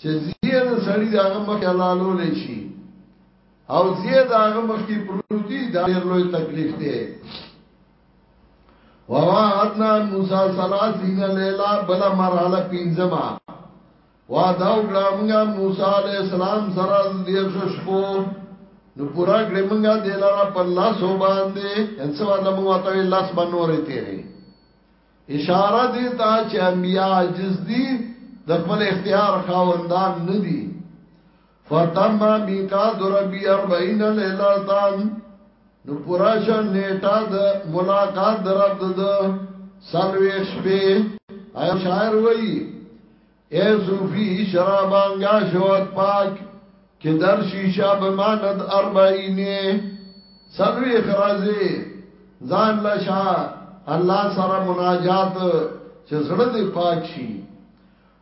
چې زیه د سړی د هغه مخ حلالو لشي او زیه د هغه مخ کې پروتي دا ډېر لوی تکلیف دی وواعدنا موسی سلاسین لیلا بلا مرحله پینځما وعده وکړه موږ موسی علی السلام سره د دې شپو نو پورا کړې موږ د لارا په لاس باندې انسان د موږ ته لاس باندې ورې تیرې اشاره دې ته چې انبیا عاجز دي د خپل اختیار خاوندان نه دي فتم میقات ربی 40 لیلتان نو پورا شو نیټه د ملاقات درب د سلویخ شپې ایو شاعر وایي اے صوفی شرابانگا شوت پاک که در شیشه بماند اربعینی سلوی خرازی زان لشا الله سره مناجات چې زړه دې پاک شي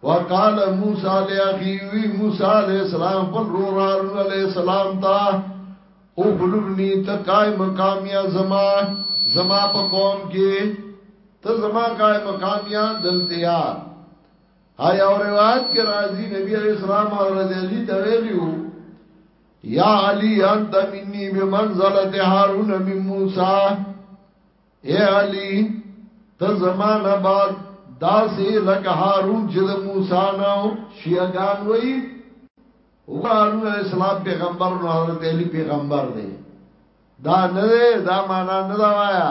وقال موسی لاخي وی موسی علی السلام پر رو هارون علی السلام تا او خلبنی ته قائم مقام یا زما زما په قوم کې ته زما قائم مقام یا دلتیا هاي او روایت کې راځي نبی عليه السلام حضرت علي ته ویلو یا علی انت مني بمنزله هارون من موسی اے علی ته زمانہ بعد داسې لکه هارون چې د موسی نو شیعاګان وایي او هارون علیہ السلام پیغمبر نو حضرت علی پیغمبر دی دا نه دا معنا نه دا وایا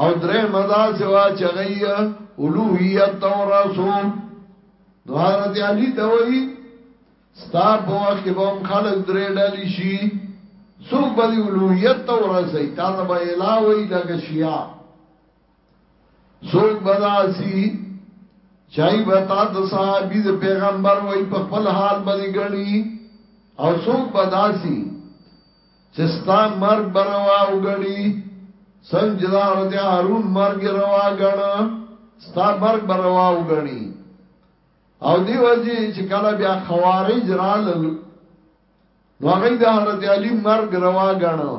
او درې مدا سوا چغی اولوهیت تورسو نو حضرت علی ته وی ستا په وخت کې به خلک درې ډلې شي څوک به دی اولوهیت تورسه تا ته به الهوی لکه شیا څوک به داسی چای به تا د صحابي د پیغمبر وای په خپل حال باندې غړي او څوک به داسی چې ستا مرګ به روا وګڼي څنګه چې د حضرت هارون مرګ روا ګڼه ستا مرګ به روا وګڼي او دی وجه چې کله بیا خوارج رالل نو هغه د حضرت علی مرګ روا ګڼه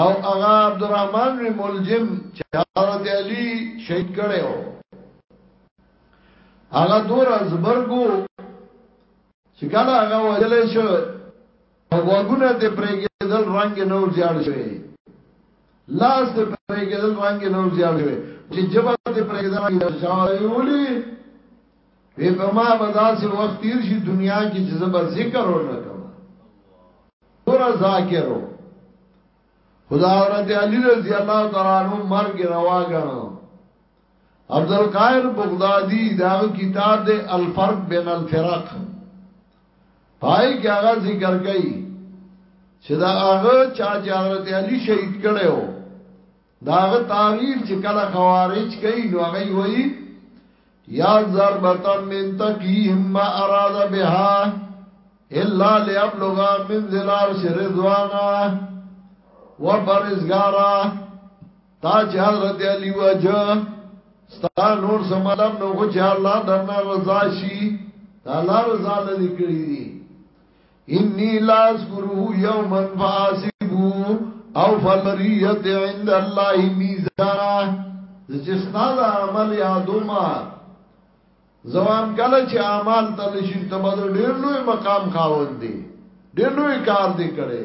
او هغه عبدالرحمن بن ملجم چې حضرت علی شهید کړي وو هغه دور از مرګو چې کله هغه وجل شو په غوګونه دې پرېګېدل رنگ نو زیاړ شوی لاس دې پرېګېدل رنگ نو زیاړ شوی چې جبه دې پرېګېدل رنگ زیاړ شوی ولي وی په ما بداسې وخت تیر شي دنیا کې چې زبر ذکر ورنکم ګور ذاکرو خدا حضرت علی رضی الله تعالی عنہ مرګ روا غنو عبدالقاهر بغدادي داغه کتاب دی الفرق بین الفرق پای کې هغه ذکر کوي چې دا هغه چا چې حضرت علي شهید کړو داغه تعریف چې کله خوارج کوي نو هغه وایي یا ضربتا من تقیهم ما اراد بها الا ليبلغ من ذلار رضوانا وبرزگارا تا چې حضرت علی وجه ستا نور سمالم نو خو چې الله درنا رضا شي تا الله رضا لدی کړی دی انی لا اذکره یوما فاسبو او فلریت عند الله میزانا چې ستا د عمل یادو ما زوام کله چې اعمال تل شي ته بدل ډیر لوی مقام خاوند دی ډیر لوی کار دی کړی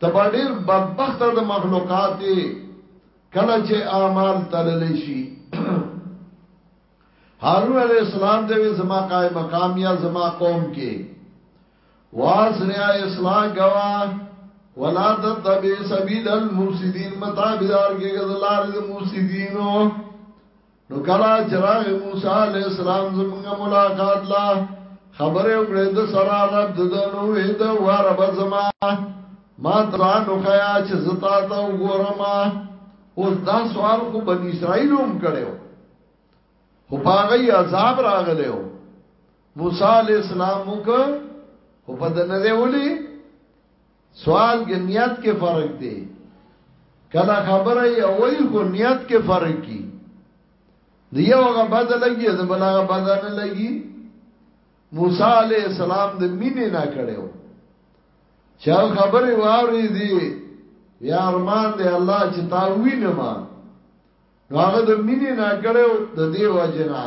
ته به ډیر بدبخته د مخلوقات یې کله چې اعمال تللی شي هارون علی السلام ته وی زما قائم مقام یا زما قوم کې واسریا اصلاح غوا ولا تتبع سبیل المفسدين متابدار کې غزلار د مفسدینو نو کلا چراغ موسی علیہ السلام زمونږ ملاقات لا خبر یو کړه د سره رب د نو هید و رب زما ما تران خیا چې زتا ته وګورم اوس دا سوال کو بن اسرائیل هم کړو خو باغی عذاب راغلو موسی علیہ السلام وک او په دنه دی ولي سوال کې نیت کې فرق دی کله خبره یې وای خو نیت کې فرق کی دی یو هغه بدل لګي د بل هغه بدل نه لګي موسی علی السلام د مینې نه کړو چا خبره واوري دی یا ارمان دی الله چې تا وینم هغه د مینې نه کړو د دې وجنه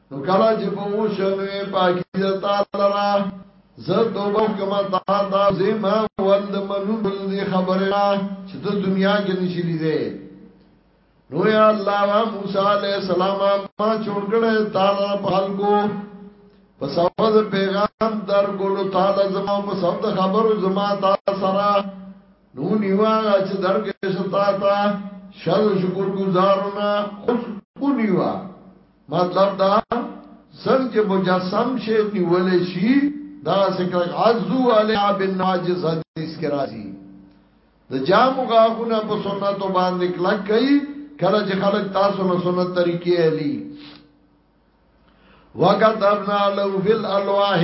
نو کله چې په وشنوې پاکی زتا لرا زه توبه کوم تا دا زما ولد منو بل دې خبره را چې ته دنیا کې نشي لیدې نو یا الله وا موسی علیہ السلام ما چور کړه تا لا پال کو په سبب پیغام در ګلو تا لا زما په سبب خبرو زما تا سره نو نیوا چې درګه شتا تا شل شکر گزارونه خوش اونیوا مطلب دا زن کې مجسم شي نیولې شي دا ذکر عزو علی بن ناجز حدیث کې راځي د جام غاغونه په سنتو باندې کلک کوي کله چې خلک تاسو له سنت طریقې الی وقت ابنا لو فی الالواح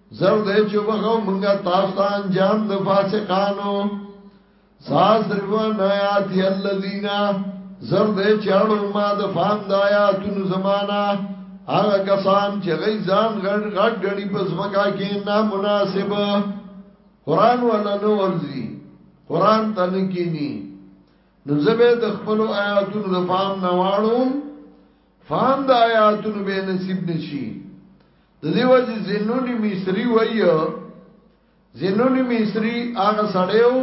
زر دې چې وغو مونږه تاسو ته انجام د فاسقانو ساس روان آیات الذین زر دې چې اړو ما د فهم د آیاتونو زمانہ هغه کسان چې غي ځان غړ غړ غړي په ځمکا کې نامناسب قران ولا نو ورزي قران ته نکینی نو زبه د خپل آیاتونو د فهم نواړو فهم د آیاتونو به نصیب نشي د دې وجه زنونی مصری وایو زنونی مصری هغه سړیو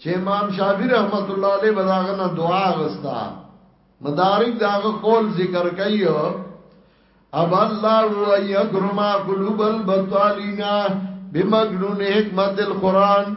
چې امام شافعی رحمت الله علیه بداغه نه دعا غستا مدارک داغه قول ذکر کوي اب الله هو یکرما قلوب البطالینا بمجنون حکمت القران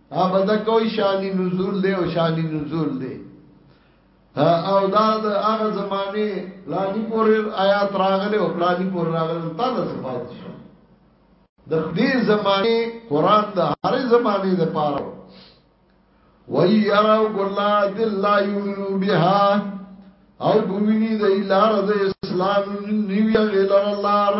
ها بدا کوئی شانی نزول دے او شانی نزول دے او دا د هغه زمانه لانی پور آیات راغله او لانی پور راغله تا د صفات شو د دې زمانه قران د هر زمانه د پاره وای یراو ګلا د لا یمنو بها او ګوینی د لار د اسلام نیوی غلار لار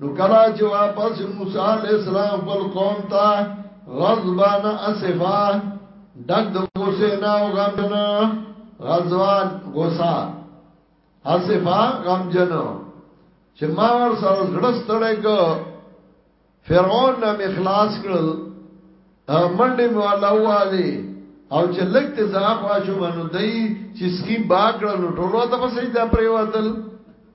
نو کلا چې واپس موسی علی السلام خپل قوم ته غضبان اسفا دک د غصه نه او غم نه غضبان غصه اسفا غم جنو چې ما ور سره زړستړې کو فرعون نه مخلاص کړل منډه مولا والی او چې لکته زاخوا شو باندې دای چې سکی باګړل ټولو ته په سجده پریوتل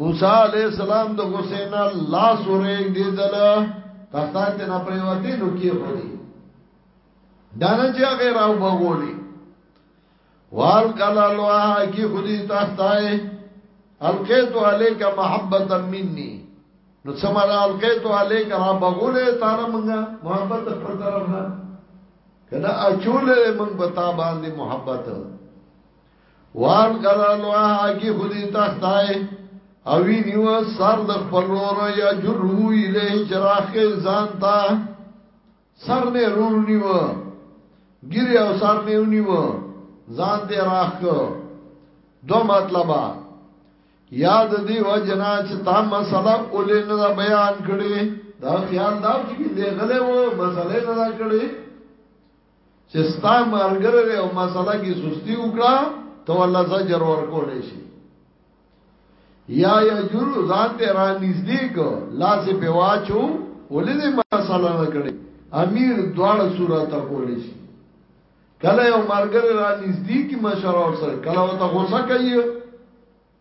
موسی علیہ السلام د حسین الله سورې دې دل تخته ته نه پریوتی نو کې خوري دانه چې هغه راو بغولي وال کلا لوه کی خودي تختای القیت علیک محبت مني نو سمرا القیت علیک را بغوله تعالی منګه محبت پر طرف نه کدا اچول من بتا باندې محبت وال کلا نو هغه خودي تختای او وی نیو سر د خپل ور یا جرو اله چراخه ځان تا سر نه رور نیو ګری او سر نه نیو ځان دې راخ دو مطلبا یاد دی و جنا چې تا مسله اولې نه بیان کړي دا خیال دا چې دې غلې وو مسله نه کړي چې ستا مرګره له او مسله کې سستی وکړه ته الله زجر ورکول شي یا یجر ځان ته را نږدې کو لاس په واچو ولې دې مسله نه کړې امیر دواړه صورت کول شي کله یو مرګره را نږدې کې مشره سره کله وته غوسه کوي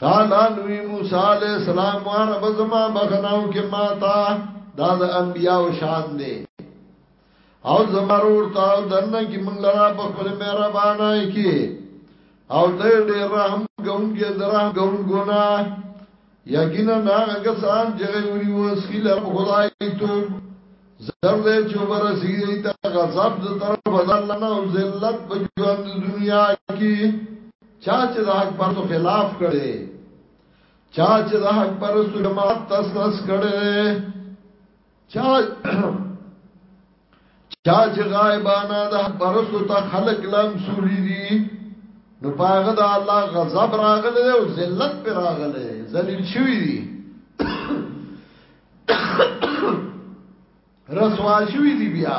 قال انوی موسی علیہ السلام رب زما بخناو کې ماتا دا د انبیاء شان دی او زمرور تا دنه کې موږ لرا په خپل مهربانای کې او دې دې رحم ګون کې درا ګون ګنا یقینا هغه سان چې وی وسخی لر خدای ته زر دې چې ورسې دې ته غضب د طرف بدل نه او ذلت په ژوند دنیا کې چا چې د حق پرستو خلاف کړي چا چې د حق پرستو جماعت تسنس کړي چا چا چې غایبانا د حق پرستو ته خلق لم سوري دي نو پاغه د الله غضب راغله او ذلت پر راغله ذلیل شوی دي رسوا شوی دي بیا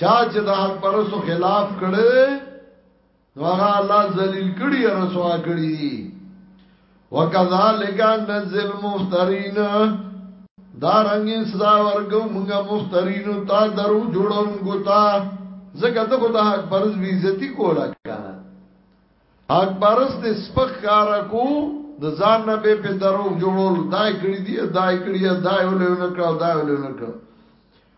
چا چې د حق پرسو خلاف کړي نو هغه الله ذلیل کړي رسوا کړي دي وکذالک نزل مفترین دا رنگ سزا ورګو موږ مفترین تا درو جوړون ګوتا زګه ته خدا حق پرس بی عزتی کولا کنه حق پرس دې سپخ کار کو د ځان نه به په درو جوړول دای کړی دی دای کړی دای ولې نه کړو دای ولې نه کړو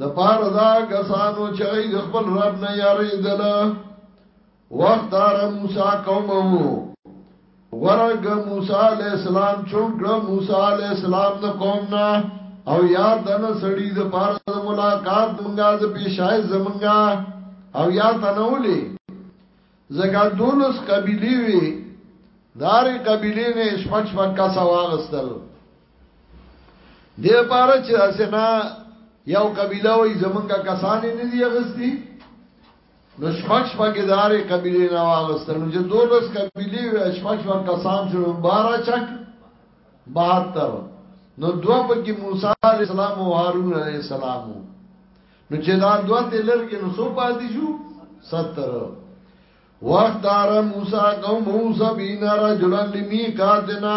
د پاره دا کسانو چې هغه د خپل رب نه یاري دل وخت دار موسی قومه ورګ موسی علی السلام چون کړ موسی علی السلام د قوم نه او یاد دن سړی د پاره د ملاقات منګه د پیشای زمنګا او یا تنولی زګا دولس قبیلی وی داری قبیلی نه شپک شپک کا سواغستل دې پاره چې اسنه یو قبیله وي زمونږه کسان نه دی غستی نو شپږ شپږ ادارې قبیله نه واغسته نو چې دولس قبیله وي شپږ شپږ کسان شو 12 چک 72 نو دوه پکې موسی علی السلام او هارون علی السلام نو چې دا دوه تلر کې نو سو پاتې شو 70 وقت دار موسی قوم موسی بین رجلن لمی قاتنا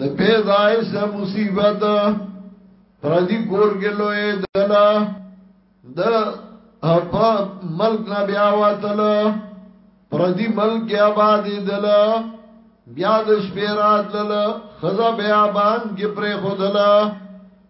د پیدایش مصیبت پردی کور کې لوی دلا د په ملک نه بیا واتل پردی ملک یا آباد دلا بیا د شپې راتل خزا بیا بان کې پرې خودلا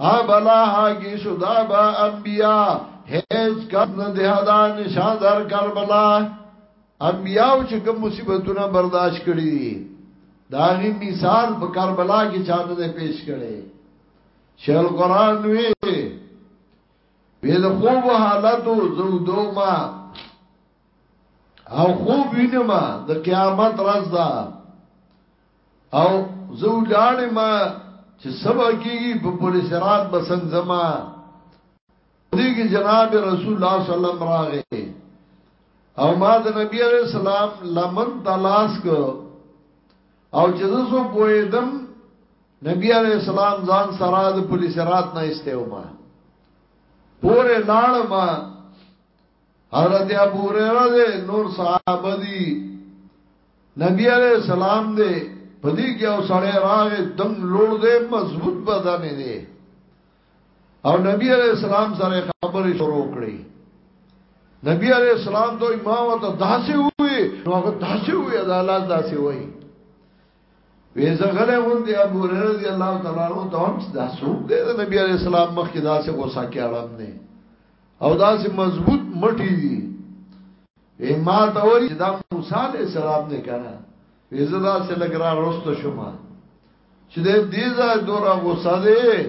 ها بلا هاگی شدا با انبیاء هیچ کس نه دهدا نشان در کربلا انبیاء چې کوم مصیبتونه برداشت کړی دي دا غي مثال په کربلا کې چانه نه پیش کړي شیل قران وی وی د خوب حالتو زودو ما او خوب وینما د قیامت راز ده او زه ولاړې ما چې سبا کېږي په پولیس رات بسنګ زما دې کې جناب رسول الله صلی الله علیه وسلم راغې او ما د نبی علیہ السلام لمن تلاش کو او چې زه سو پوهېدم نبی علیہ السلام ځان سره د پولیس رات نه استیو ما پورې لاړ ما حضرت ابو هريره دې نور صحابه دي نبی عليه السلام دې پدې کې او سړی راغې دم لوړ دې مضبوط بدن دې او نبی عليه السلام سره خبرې شروع کړې نبی عليه السلام دوی ما وته داسې وې نو هغه داسې وې دا لاس داسې وې وی زغله غوندې ابو هريره رضی الله تعالی عنہ ته هم دا سوق دی د نبی عليه السلام مخ کې داسې غوسه کې اړم نه او داسې مضبوط مټي دي وی ما ته وی دا موسی عليه السلام نه کنه وی زدا سه لګرا رست شوما چې دې دې زه دورا غوسه دی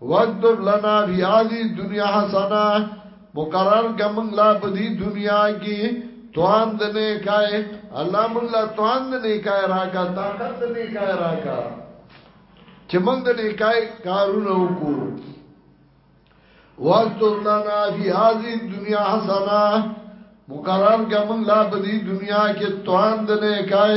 وکتب لنا فی هذه الدنيا حسنه مقرر کمن لا په دې دنیا کې توان د نه کای الله مونږ لا توان د نه کای راکا طاقت د نه کای راکا چې مونږ د نه کای کارونه وکړو واستر لنا فی هذه الدنيا حسنه مقرر کمن لا په دې دنیا کې توان د نه کای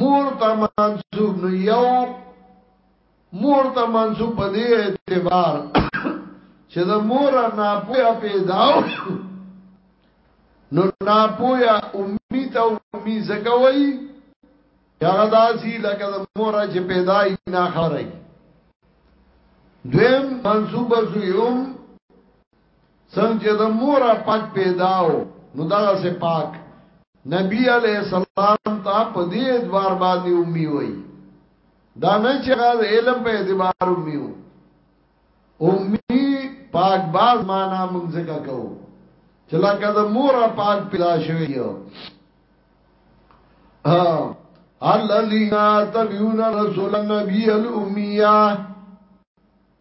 مور ته منسوب نو یو مور ته منسوب په دې اعتبار چې د مور نه پویا پیداو نو نه پویا امي ته امي زګوي هغه داسي لکه د مور چې پیدای نه خوري دویم منسوب زویم څنګه چې د مور پاک پیداو نو دغه سه پاک نبی علیہ السلام ته په دې ادوار باندې امي وای دا نه چې غاز علم په ادوار امي وو امي پاک باز معنا مونږ څنګه کوو چې لکه د مور پاک پیدا شوی یو الذين تبعون رسول النبي الاميه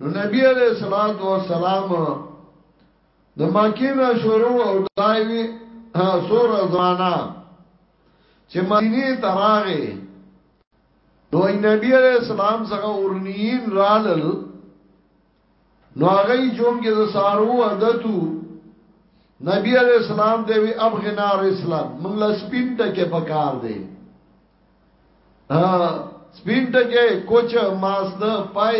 نو نبی علیہ الصلوۃ والسلام د مکینه شروع او دایوی سور ازوانا چې مدینه تراغه نو ای نبی علیہ السلام څنګه اورنین رالل نو هغه چون کې د سارو عادتو نبی علیہ السلام دی وی ابغنا رسلان موږ لسپین ټکه پکار دی سپین ټکه کوچ ماست پای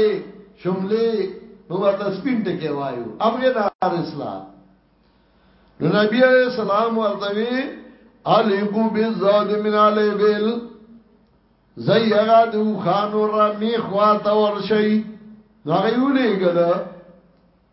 شملې نو ورته سپین ټکه وایو امغه نار اسلام نو نبی علیہ السلام ورته وی علیکو بالزاد من علی بیل زیغا دو خانو را میخوا تا ورشی نو غیولی گلا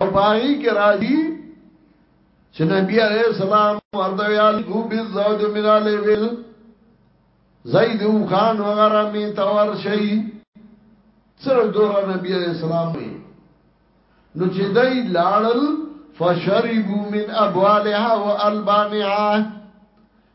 او باغی کې راځي چې نبی عليه السلام ورته ویل کو به زود من لیبل زید خان وغیرہ می تور شي سر دور نبی عليه السلام وي نو چې دای لاړل فشربوا من ابوالها والبانها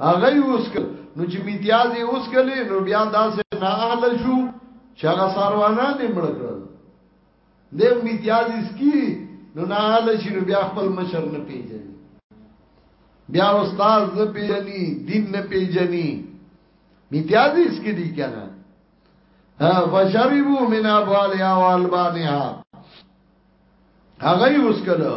هغه اوس کل نو چې میتیازي اوس کلی نو بیا داسې نه اهل شو چې هغه ساروانه دې مړ کړل دې میتیازي سکی نو نه اهل شي نو بیا خپل مشر نه پیژني بیا استاد نه پیژني دین نه پیژني میتیازي سکی دي کنه ها فشربو من ابوالها والبانها هغه اوس کله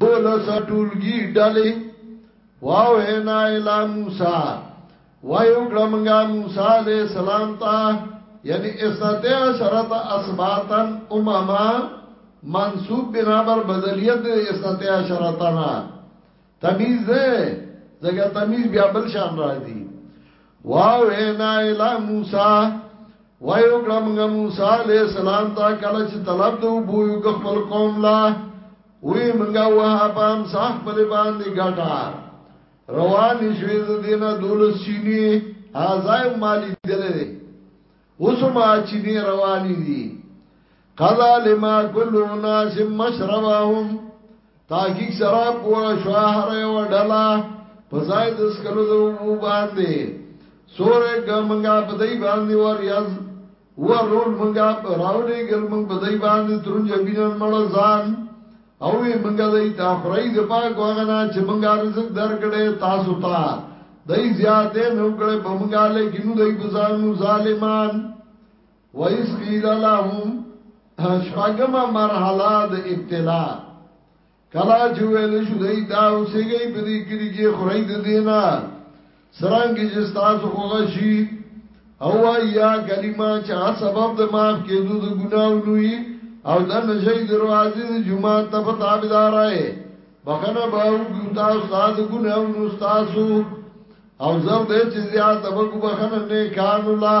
دولس ټولګي ډلې واو هنا الا موسی وایو ګړمنګا موسی علی السلام تا یعنی استطاع شرط اسباتن امما منصوب بنا بر بدلیت استطاع شرطنا تمیز ده زګه تمیز بیا بل شان راځي واو هنا الا موسی وای وکړه موږ موسی علی السلام ته کله چې طلب د وبو یو خپل قوم لا وی موږ وه پام صاحب خپل باندې ګټا روان شوی ز دینه دول سینی ازای مالی دلې اوس ما چې نه رواني دي قضا لما كل ناس مشربهم تحقیق سره پوه شو هر یو ډلا په ځای د سکلو د وو باندې سورې ګمنګا په دای باندې ور یز ورول منګا راولې ګل منګ په دای باندې ترون جبینن مړ ځان او وی منګا دای تا خړای د پاک وغنا چې منګا رزق درکړې تاسو ته دای زیاتې نو کړې په منګا له کینو دای بزانو ظالمان وَإِذْ قِيلَ لَهُمْ شپږمه مرحله د ابتلا کلا چې ویل شو دی دا اوسېږي په دې کلی کې خړې د دینا سرنګ چې تاسو خوغشي او یا کلمه چې سبب د معاف کېدو د ګناونو او د نشي دروازې د جمعه ته په تابعدارای بخنه به او تاسو ساده ګناونو تاسو او زر دې چې زیات به کو بخنه نه کانو لا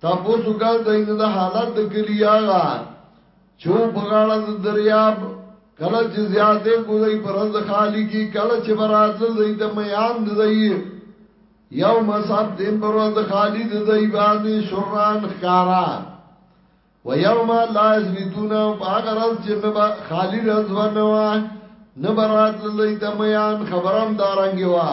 تپوس وکړ دای نه د حالت د کلی هغه چې و په غاړه د دریاب کله چې زیاتې ګوزی پر ورځ د خالی کې کله چې براتل دی ته میان د دی یو مصاب دین پر ورځ د خالی د دی باندې شران ښکارا و یوم لا یثبتون او په هغه ورځ چې نه خالی ورځ ونوا نه براتل دی ته میان خبرم دارنګي وا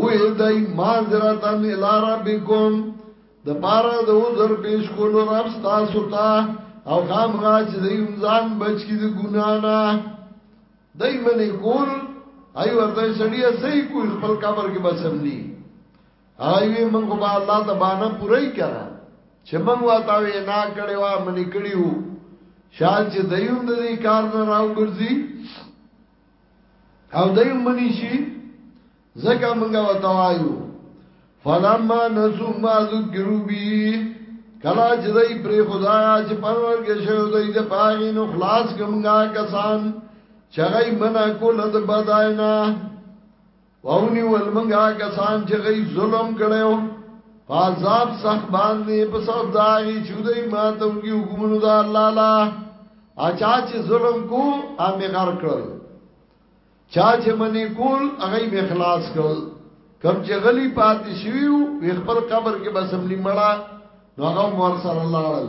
وې دای معذرتن الی ربکم د پارا د عذر پیش کول رب تاسو ته او خام غا چې د انسان بچ کی د ګنا نه دای منی کول ای ورته سړیا صحیح کوی خپل کبر کې بسم نی ای وی من کو با الله ته باندې پوری کړه چې من وا تا وی نه کړي وا منی کړیو شال چې دایوم د دې کار نه راو ګرځي او دای منی شي زکه منګه وتوایو فلما نسو ما ذکرو بی کلا چې دای پر خدایا چې پرور کې شو دای د پاغي نو خلاص کمنګا کسان چغی منا کول د بداینا وونی ول منګه کسان چې غي ظلم کړو فازاب صح باندې په سب داغي چودای ما ته وګي حکمونو دا الله لا اچا چې ظلم کو امه غر کړل چا چې منی کول هغه می خلاص کړل کم چې غلی پاتې شویو وی خپل قبر کې بسملی مړه نو هغه مور سره لاړل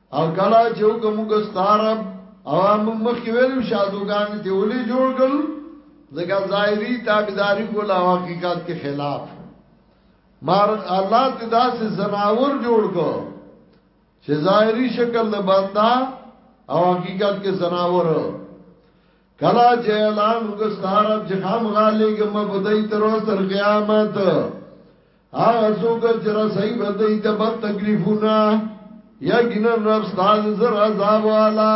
او کلا چې وکړه موږ ستارب او موږ مخکې ویلو شادوګان ته ولې جوړ کړل ځکه ظاهري تابعداري کوله او حقیقت کې خلاف مار الله ته داسې زناور جوړ کو چې ظاهري شکل د بندا او حقیقت کې زناور کلا چې اعلان وکړ ستاره چې خامغا لګم بدای تر تر قیامت هغه څوک چې رسای بدای ته بد تکلیفونه یا ګنن رب ستاد زر عذاب والا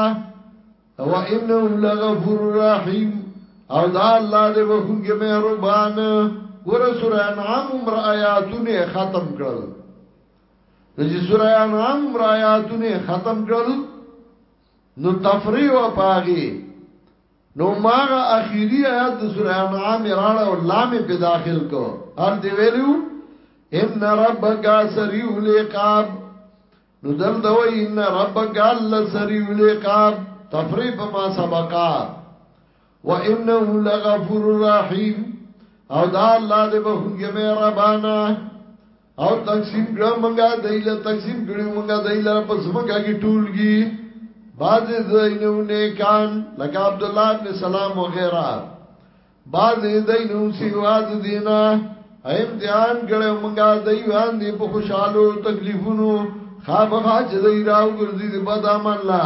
او انه لغفور رحیم او دا الله دې وخونګه مې ربان ور سورہ انعام عمر آیاتونه ختم کړل چې سورہ انعام عمر آیاتونه ختم کړل نو تفریح و پاغي نو ماغه اخیری آیات د سوره انعام راړه او لام په داخل کو هر دی ویلو ان ربک سریع العقاب نو دل دوی ان ربک ال سریع العقاب تفریح په ما سبقا وانه لغفور رحیم او دا الله دې بخون کې مهربانا او تقسیم کړه منګه دایله تقسیم کړو منګه دایله په سمګه کې ټولګي بعض زینو نیکان لکه عبد الله بن سلام وغيرها بعض زینو سیواز دینا امتحان کړه منګه دایوان دی په خوشاله تکلیفونو خامخا چې دای راو ګرځي د بد عمل لا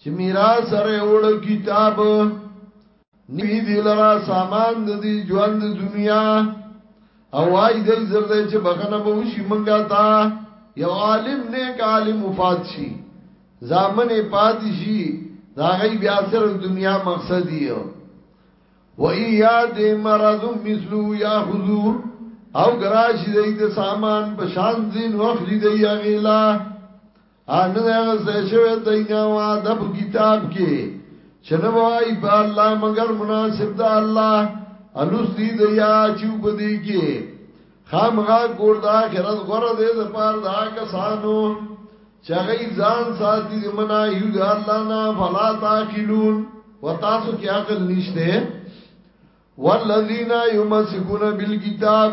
چې میرا سره وړ کتاب نوی دی لرا سامان د دې ژوند دنیا او وای دې زر دې چې بخنه به وشي منګا تا یو عالم نیک عالم وفات شي زامن پاتې شي دا غي بیا سر دنیا مقصد یو و ایاد مرض مثلو یا حضور او گراش دیت سامان پشان دین وخلی دی اغیلا ان نه هغه ځای شوی دینه او ادب کتاب کې چې نه وای په الله مگر مناسب ده الله الوس دې د یا چوب بدی کې خامغه ګور د اخرت غره دې د پار دا کسانو چې هغه ځان ساتي د منا یو د الله نه فلا تاخلون وتاسو کې عقل نشته والذین یمسکون بالکتاب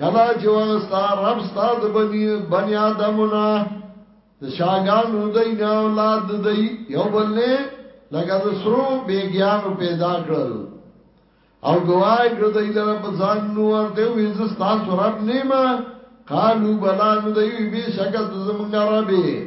کله چې وستا رب ستا د بنی بنی آدمونه د شاګانو دای نه اولاد دای یو بل نه لکه د سرو بیګیانو پیدا کړل او گواہ کړ دای لره په ځان نو ورته وې زستا رب نیمه قالو بلا نو دای به شکه زمونږ ربه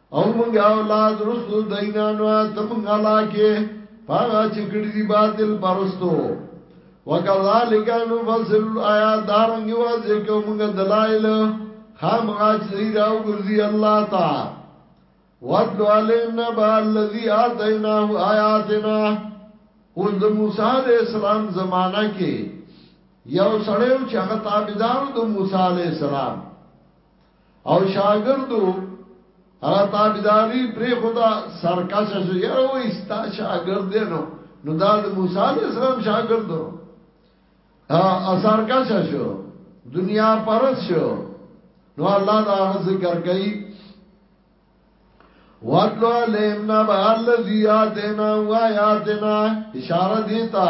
او مونږ اولاد رسو دینا نو تم غلا کې پاغا چې کړي دي باطل پرستو وکذالک نفصل الایات دارنګ واځه کومګه دلایل خامغا چې راو ګرځي الله تا وَاتْلُ عَلَيْهِمْ نَبَأَ الَّذِي آتَيْنَاهُ آيَاتِنَا اوس د موسی علی السلام زمانہ کې یو سړیو چې هغه تابعدار د موسی علی السلام او شاګردو هغه تابعداري پرې خدا سرکش شو یاره و استا شاګرد دی نو نو دا د موسی علی السلام شاګردو ها سرکش شو دنیا پرس شو نو الله دا ذکر کوي وَاتْلُ عَلَيْهِمْ نَبَأَ الَّذِي آتَيْنَاهُ آيَاتِنَا اشاره دیتا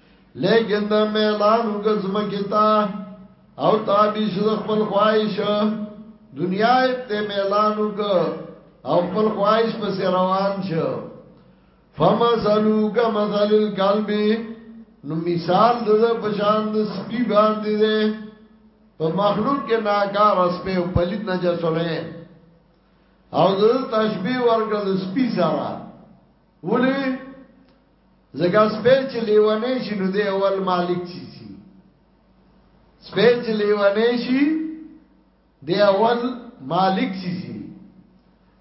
لیکن د میلان وګزم کیتا او تابع شو خپل خواهش دنیا ته میلان وګ او خپل خواهش پس روان شو فمثلو کمثل الكلب نو مثال د پشان د سپی باندې ده په مخلوق کې ناکار اس په پلیت نه جسره او د تشبیه ورګل سپی سره ولې زګا سپې چې لیوانې شي نو دی اول مالک شي شي سپې چې لیوانې شي دی اول مالک شي شي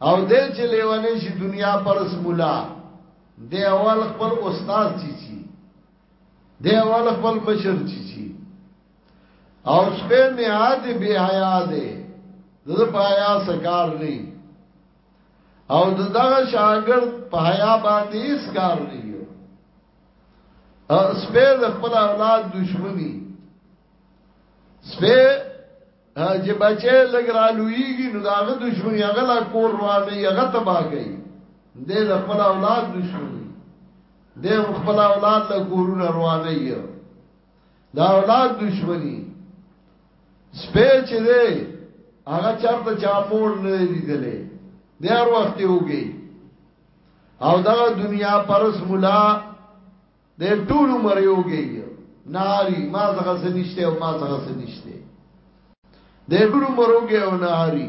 او دې چې لیوانې شي دنیا پر سمولا دی اول خپل استاد شي شي دی اول خپل مشر شي شي او سپې نه عادي بے حیا دې زه پایا سکار نه او دغه شاګرد په حیا باندې اس کار نه یو سپه د خپل اولاد دشمنی سپه چې بچې لګرا لویږي نو داغه دشمنی هغه لا کور روانه هغه تبا کوي دې د خپل اولاد دشمنی دې خپل اولاد له کورونه روانه یو دا اولاد دشمنی سپیچ دے هغه چرته چا مور نه لیدلې د هر وخت یوږي او دا دنیا پرس مولا د ټول عمر یوږي ناری ما څنګه سنشته او ما څنګه سنشته د ټول عمر یوږي او ناری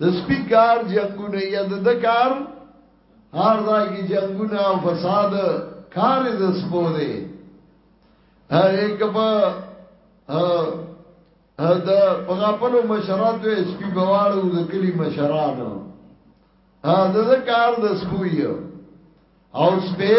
د سپیکار جنگونه یا د کار هر ځای کې جنگونه او فساد کار د سپو دی هغه کبا ا د پغاپلو مشرات وې سپی بواړو د کلی مشرانو ا د کار د سپوی او سپه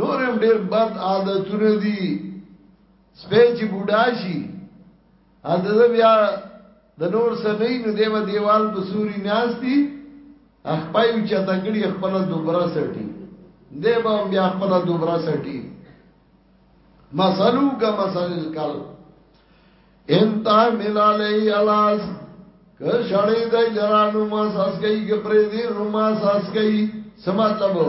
نور هم ډیر بد عادتونه دي سپی چې بوډا شي اته بیا د نور سمې نو دیو دیوال په سوري ناشتي اخپای او چا تکړی خپل دوبره سټي دی به بیا خپل دوبره سټي مسلو کا مسل الکل انتا ملا لئی الاس که شړې دای لرانو ما ساس گئی که پرې دې روما ساس گئی سمات لبو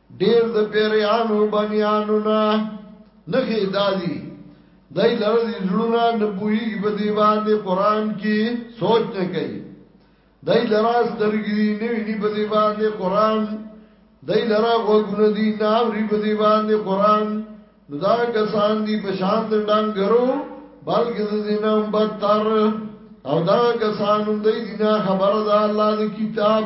ډیر د پیریانو بنیانو نه نخی دادی دای لره دې زړونه نه پوهیږي په دی باندې قران کې سوچ نه کوي دای لره سترګې دې نه ویني په دی باندې قران دای لره غوګونه دې نه اوري په دی باندې قران نو دا کسان دي په شان د ډنګرو بلکې د دینم بدتر او دا کسان هم دې نه خبره ده الله دې کتاب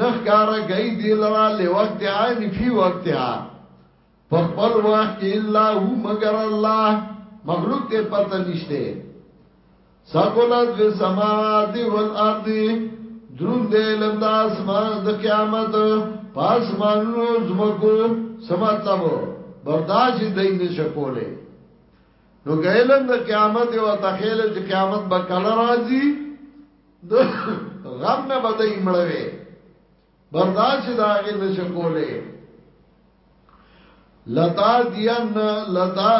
نخکارا گئی دی لرا لی وقت آنی فی وقت آ پخبل وقت کی اللہ او مگر اللہ مخلوق تے پتہ نشتے ساکولت فی سماوات والارد درون دے علم دا اسمان دا قیامت پاس مانو زمکو سمطلب برداشت دی نشکو لے نو که علم د قیامت او تخیل چې قیامت به کله راځي غم نه بدای مړوي برداشت دا هغه نشکولې لتا دیان لتا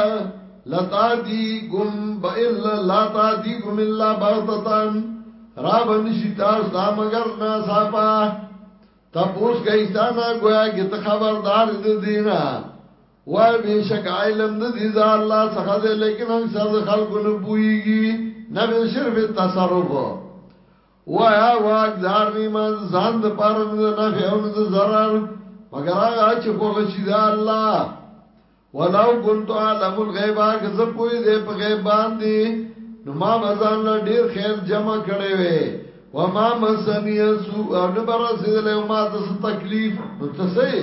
لتا دی گم با الا لتا دی گم الا بغتتان را بنشی تاس دا مگر ناساپا تپوس گئیستانا گویا گت خبردار دینا وای بیشک علم د دې ځا الله څخه دی لیکن اکثر خلکو نه پويږي نه به صرف تصرف وای واګ دار نیمه ځان د پاره نه نه فیون د zarar مگر هغه چې خول شي دا الله ولو كنت علم الغيب که زه پوي دې په غیب باندې نو ما بزان له ډیر خیر جمع کړي وي وما مسنی سو او نه برسېدل ما ته تکلیف نو ته سي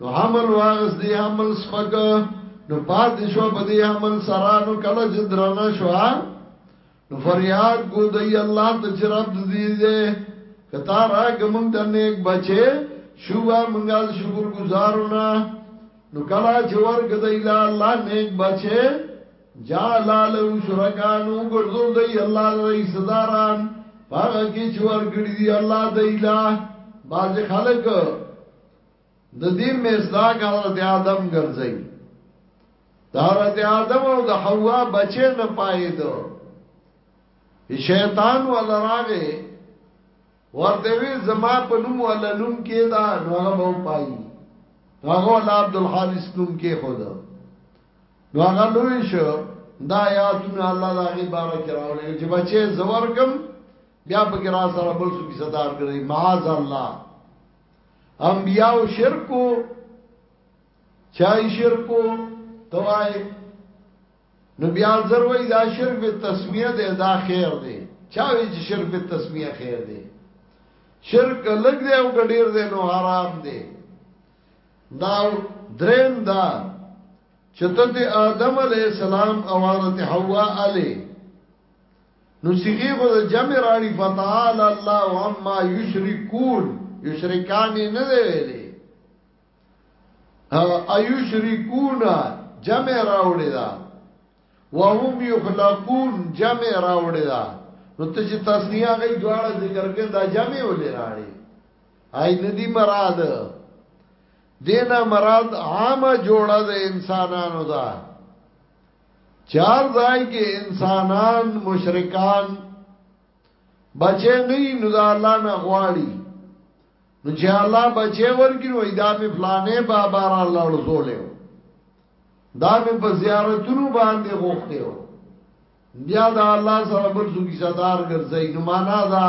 نو حمل واغس دی حمل سپک نو پاتې شو په دې حمل سره نو کله چې درنه شو نو فریاد کو دی الله ته چې رب دې دې کتا را ګمنګ د نیک بچي شوبا منګال شکر گزارونه نو کلا چې ورګ د اله الله نیک بچي جعل له شرکانو ګرځول دی الله رئیس داران هغه کې چې ورګړي دی الله د اله باز خلک د دې مزداق حضرت آدم ګرځي د حضرت آدم او د حوا بچي نه پایدو شیطان ول راغه ورته وی زما په نوم ول نوم کې دا نو هغه به پای هغه ول عبد الخالص نوم کې خود نو هغه لوی شو دا یاتونه الله دا غي بارک راولې چې بچي زور کم بیا پکې را سره بل څه صدار کړی معاذ الله انبیاء شرکو چای شرکو توای نو بیا زر وای دا شرک به تسمیه ده دا خیر ده چا وی چې شرک به تسمیه خیر ده شرک لګ دی او ګډیر دی نو حرام دی دا دریم دا چته ته آدم علی السلام او حضرت حوا علی نو صيغې خو د جمع راړي فتعالى الله عما يشركون يشرکان یې نه دی ویلي ايشركون جمع راوړي دا وهم يخلقون جمع راوړي دا نو ته چې تسنیه غي دواړه ذکر کړي دا جمع ولې راړي آی ندی مراد دینا مراد عامه جوړه د انسانانو ده چار ځای کې انسانان مشرکان بچې نه نو دا الله نه غواړي نو چې الله بچې ورګي نو ایدا می فلانه بابا را لړزولې دا می په زیارتونو باندې غوښته و بیا دا الله سره بل څوګي صدر ګرځي نو معنا دا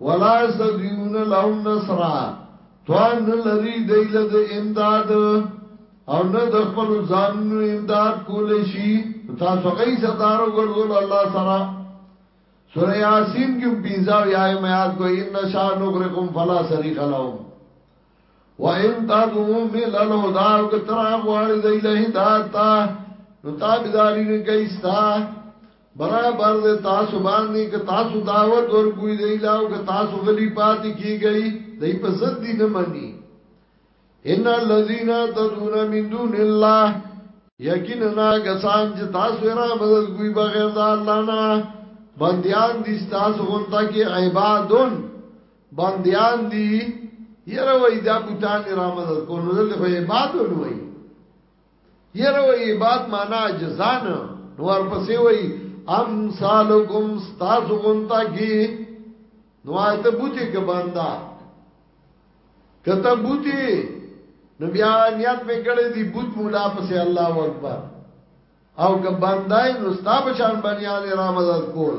ولا استدیون لهم نصرا توان نلری دیل د امداد او نه د خپل ځانونو امداد کول شي تاسو غي ستارو ګرځول الله سره سورہ یاسین کې بيزاو یا میات کو ان شاء نغرقم فلا صریخ لهم وان تدعو مل الهدى وکترا غواړي د الهي داتا نو تابعداري نه کوي ستا برابر ده تاسو باندې که تاسو دعوت ورکوي دی لاو که تاسو غلی پاتې کیږئ دای په ضد دي نه مني ان الذين تدعون من دون الله یقینا غسان چې تاسو را مدد کوي بغیر د الله نه بندیان دي تاسو غونډه کې عبادون بندیان دي یره وای دا بوتان را مدد کوي نو دلته عبادون وای یره وی عباد معنا جزان نور پسې وی ام سالکم تاسو غونتا کی نو آیت بوتی که بندا کته بوتی نو بیا نیت می کړی دی بوت مولا پسې الله اکبر او که بندای نو ستا بچان بنیان را مدد کول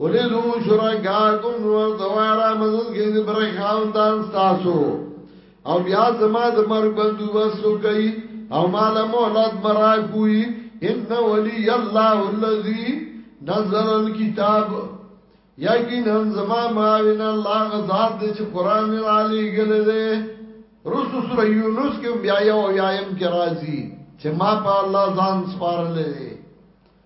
ولیدو شرکاکم نور دوای را مدد گئی دی برای خاندان ستاسو او بیا زما د مرگ بندو بسو کئی او مال مولد مرا کوئی ان ولی اللہ اللذی نزل الكتاب یقینا زما معاون الله غزاد دې چې قران نه علی ګلې دې رسو سورہ یونس کې بیا یو یایم کې راځي چې ما په الله ځان سپارلې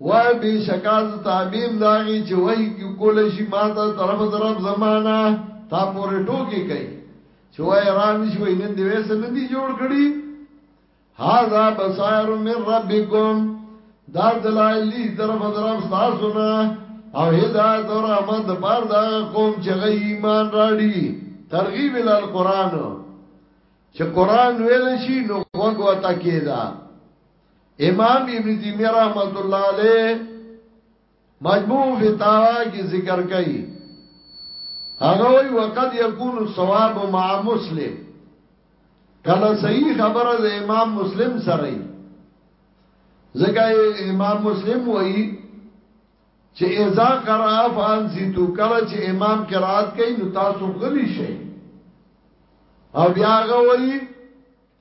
وای بی شکاز تعبیر داغی چې وای کی کول شي ماته طرف طرف زمانہ تا پورې ټوکی کوي چې وای را نشوي نن دی وسه نن دی جوړ کړي هاذا بصائر من ربکم دا دلائل طرف طرف تاسو نه او هدایت او رحمت د پاره دا قوم چې غي ایمان راړي ترغیب ال القران چې قران ویل شي نو وګوتا کېدا امام ابن تیمیه رحمت الله علیه مجموع فتاوا کی ذکر کئی هغه وی وقد یکون الثواب مع مسلم کله صحیح خبره د امام مسلم سره ای ځکه امام مسلم وی چې اذا قرأ فانزتو کله چې امام قرات کوي نو تاسو غلی شئ او بیا غوي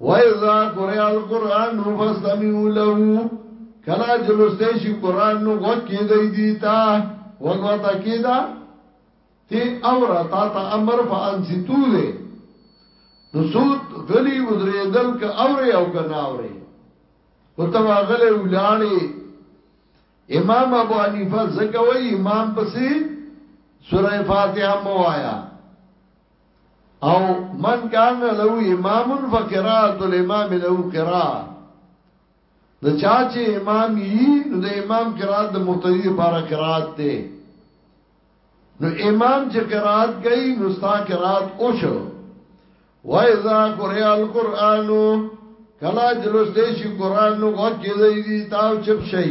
وَإِذَا قُرِئَ الْقُرْآنُ فَاسْتَمِعُوا لَهُ کلا چې لوستې شي قران نو غوږ کې دی دیتا غوږ وتا کېدا تی اور تا تا امر فانسیتو دے نو سود غلی ادریدل که اوری او که ناوری او تبا غلی اولالی امام ابو حنیفه زکوی امام پسی سورہ فاتحہ مو آیا او من کان له امام فقرات الامام له قرا د چا چې امام یي نو د امام قرات د مقتدی لپاره قرات دی نو امام چې قرات کوي نو ستا قرات او شو وایذا قرئ القرآن کلا جلوسته شي قران نو وکي دی تاو چپ شي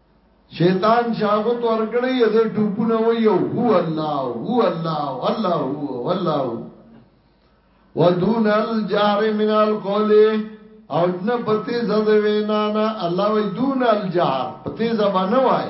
شیطان شاغت ورکړی دې ټوپونه ویو هو الله هو الله الله هو الله ودون الجار من القول او نه پتی زد وینا نه الله وی دون الجار پتی زبانه وای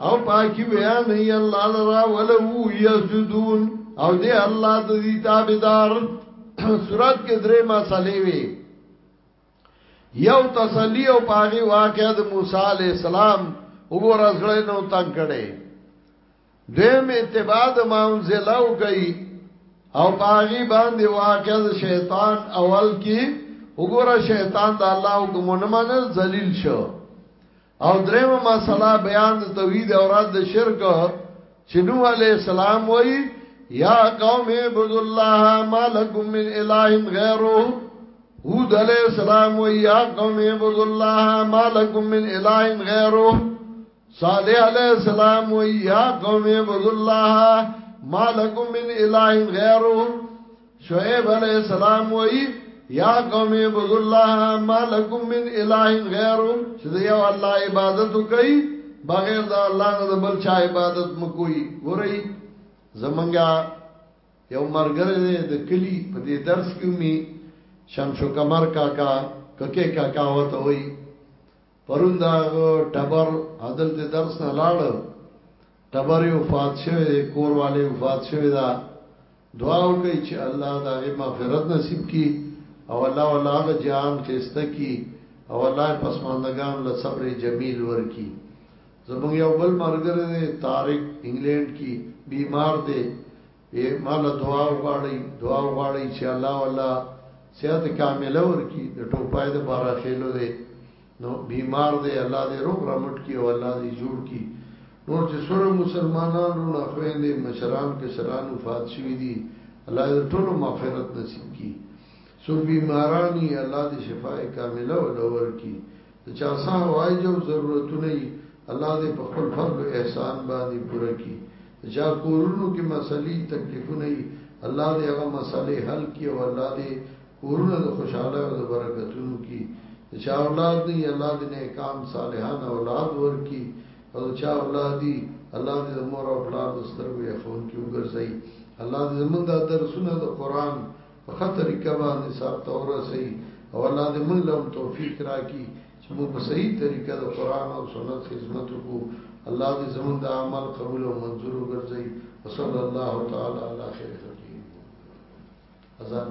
او پاکی بیان ای الله لرا ولو یسجدون او دې الله د دې تابعدار صورت کې درې مسلې وي یو تسلی او پاغي واقع د موسی علی السلام وګور ازړې نو تنگ کړي دیم اتباع د مانزله او گئی او پاغي باندې واقع د شیطان اول کې وګور شیطان د الله حکم نه منل ذلیل شو او درېمه مسله بیان د توحید او رد شرک چې نوح علی السلام وای یا قوم عبد الله ما لكم من اله غیره هود علی السلام وای یا قوم عبد الله ما لكم من اله غیره صالح علی السلام وای یا قوم عبد الله ما لكم من اله غیره شعیب علیہ السلام وئی یا قوم عبد الله ما لكم من اله غیر چې دی او الله عبادت کوي بغیر د الله نه د بل چا عبادت مکوئی ورئی زمنګا یو مرګره د کلی په دې درس کې می شمشو کمر کاکا ککه کاکا وته وئی پروندا ټبر عدل ته درس نه لاړ ټبر یې وفات شوی دی، کور واله یې وفات شوې ده، دعا وکړئ چې الله د هغې مغفرت نصیب کړي او الله ورله هغه جهان ښایسته کړي او الله یې پسماندګانو له صبر جمیل ورکړي. زموږ یو بل ملګری دی طارق انګلینډ کې بیمار دی، اے مال دعا وغواړی دعا وغواړی چې الله ولا صحت کامل ورکی د ټوپای د بارا خېلو دی نو بیمار دی الله دې روغ رمټ کی او الله دې جوړ کی نور چې سره مسلمانان رونه خويندې مشران کشران وفات شوی دي الله دې ټول مغفرت نصیب کی سو بیمارانی الله دې شفای کامله ولور کی چې آسان وای جو ضرورتونه یې الله دې په خپل فضل او احسان باندې پوره کړي چې کورونو کې مسلې تکلیفونه یې الله دې هغه مسلې حل کړي او الله دې کورونه د خوشاله او د برکتونو کې چې اولاد دې الله دې نیکان صالحان اولاد ورکړي او چې اولاد دې الله دې مور او اولاد سترګې خون کې وګرځي الله دې زمونږ د درسونو د قران په ښه طریقه باندې سر ته ورسي او الله دې موږ له توفیق راکړي چې موږ په صحیح طریقه د قران او سنت خدمت وکړو الله دې زموږ د عمل قبول او منظور وګرځي وصلی الله تعالی علی خیر خلقه اذان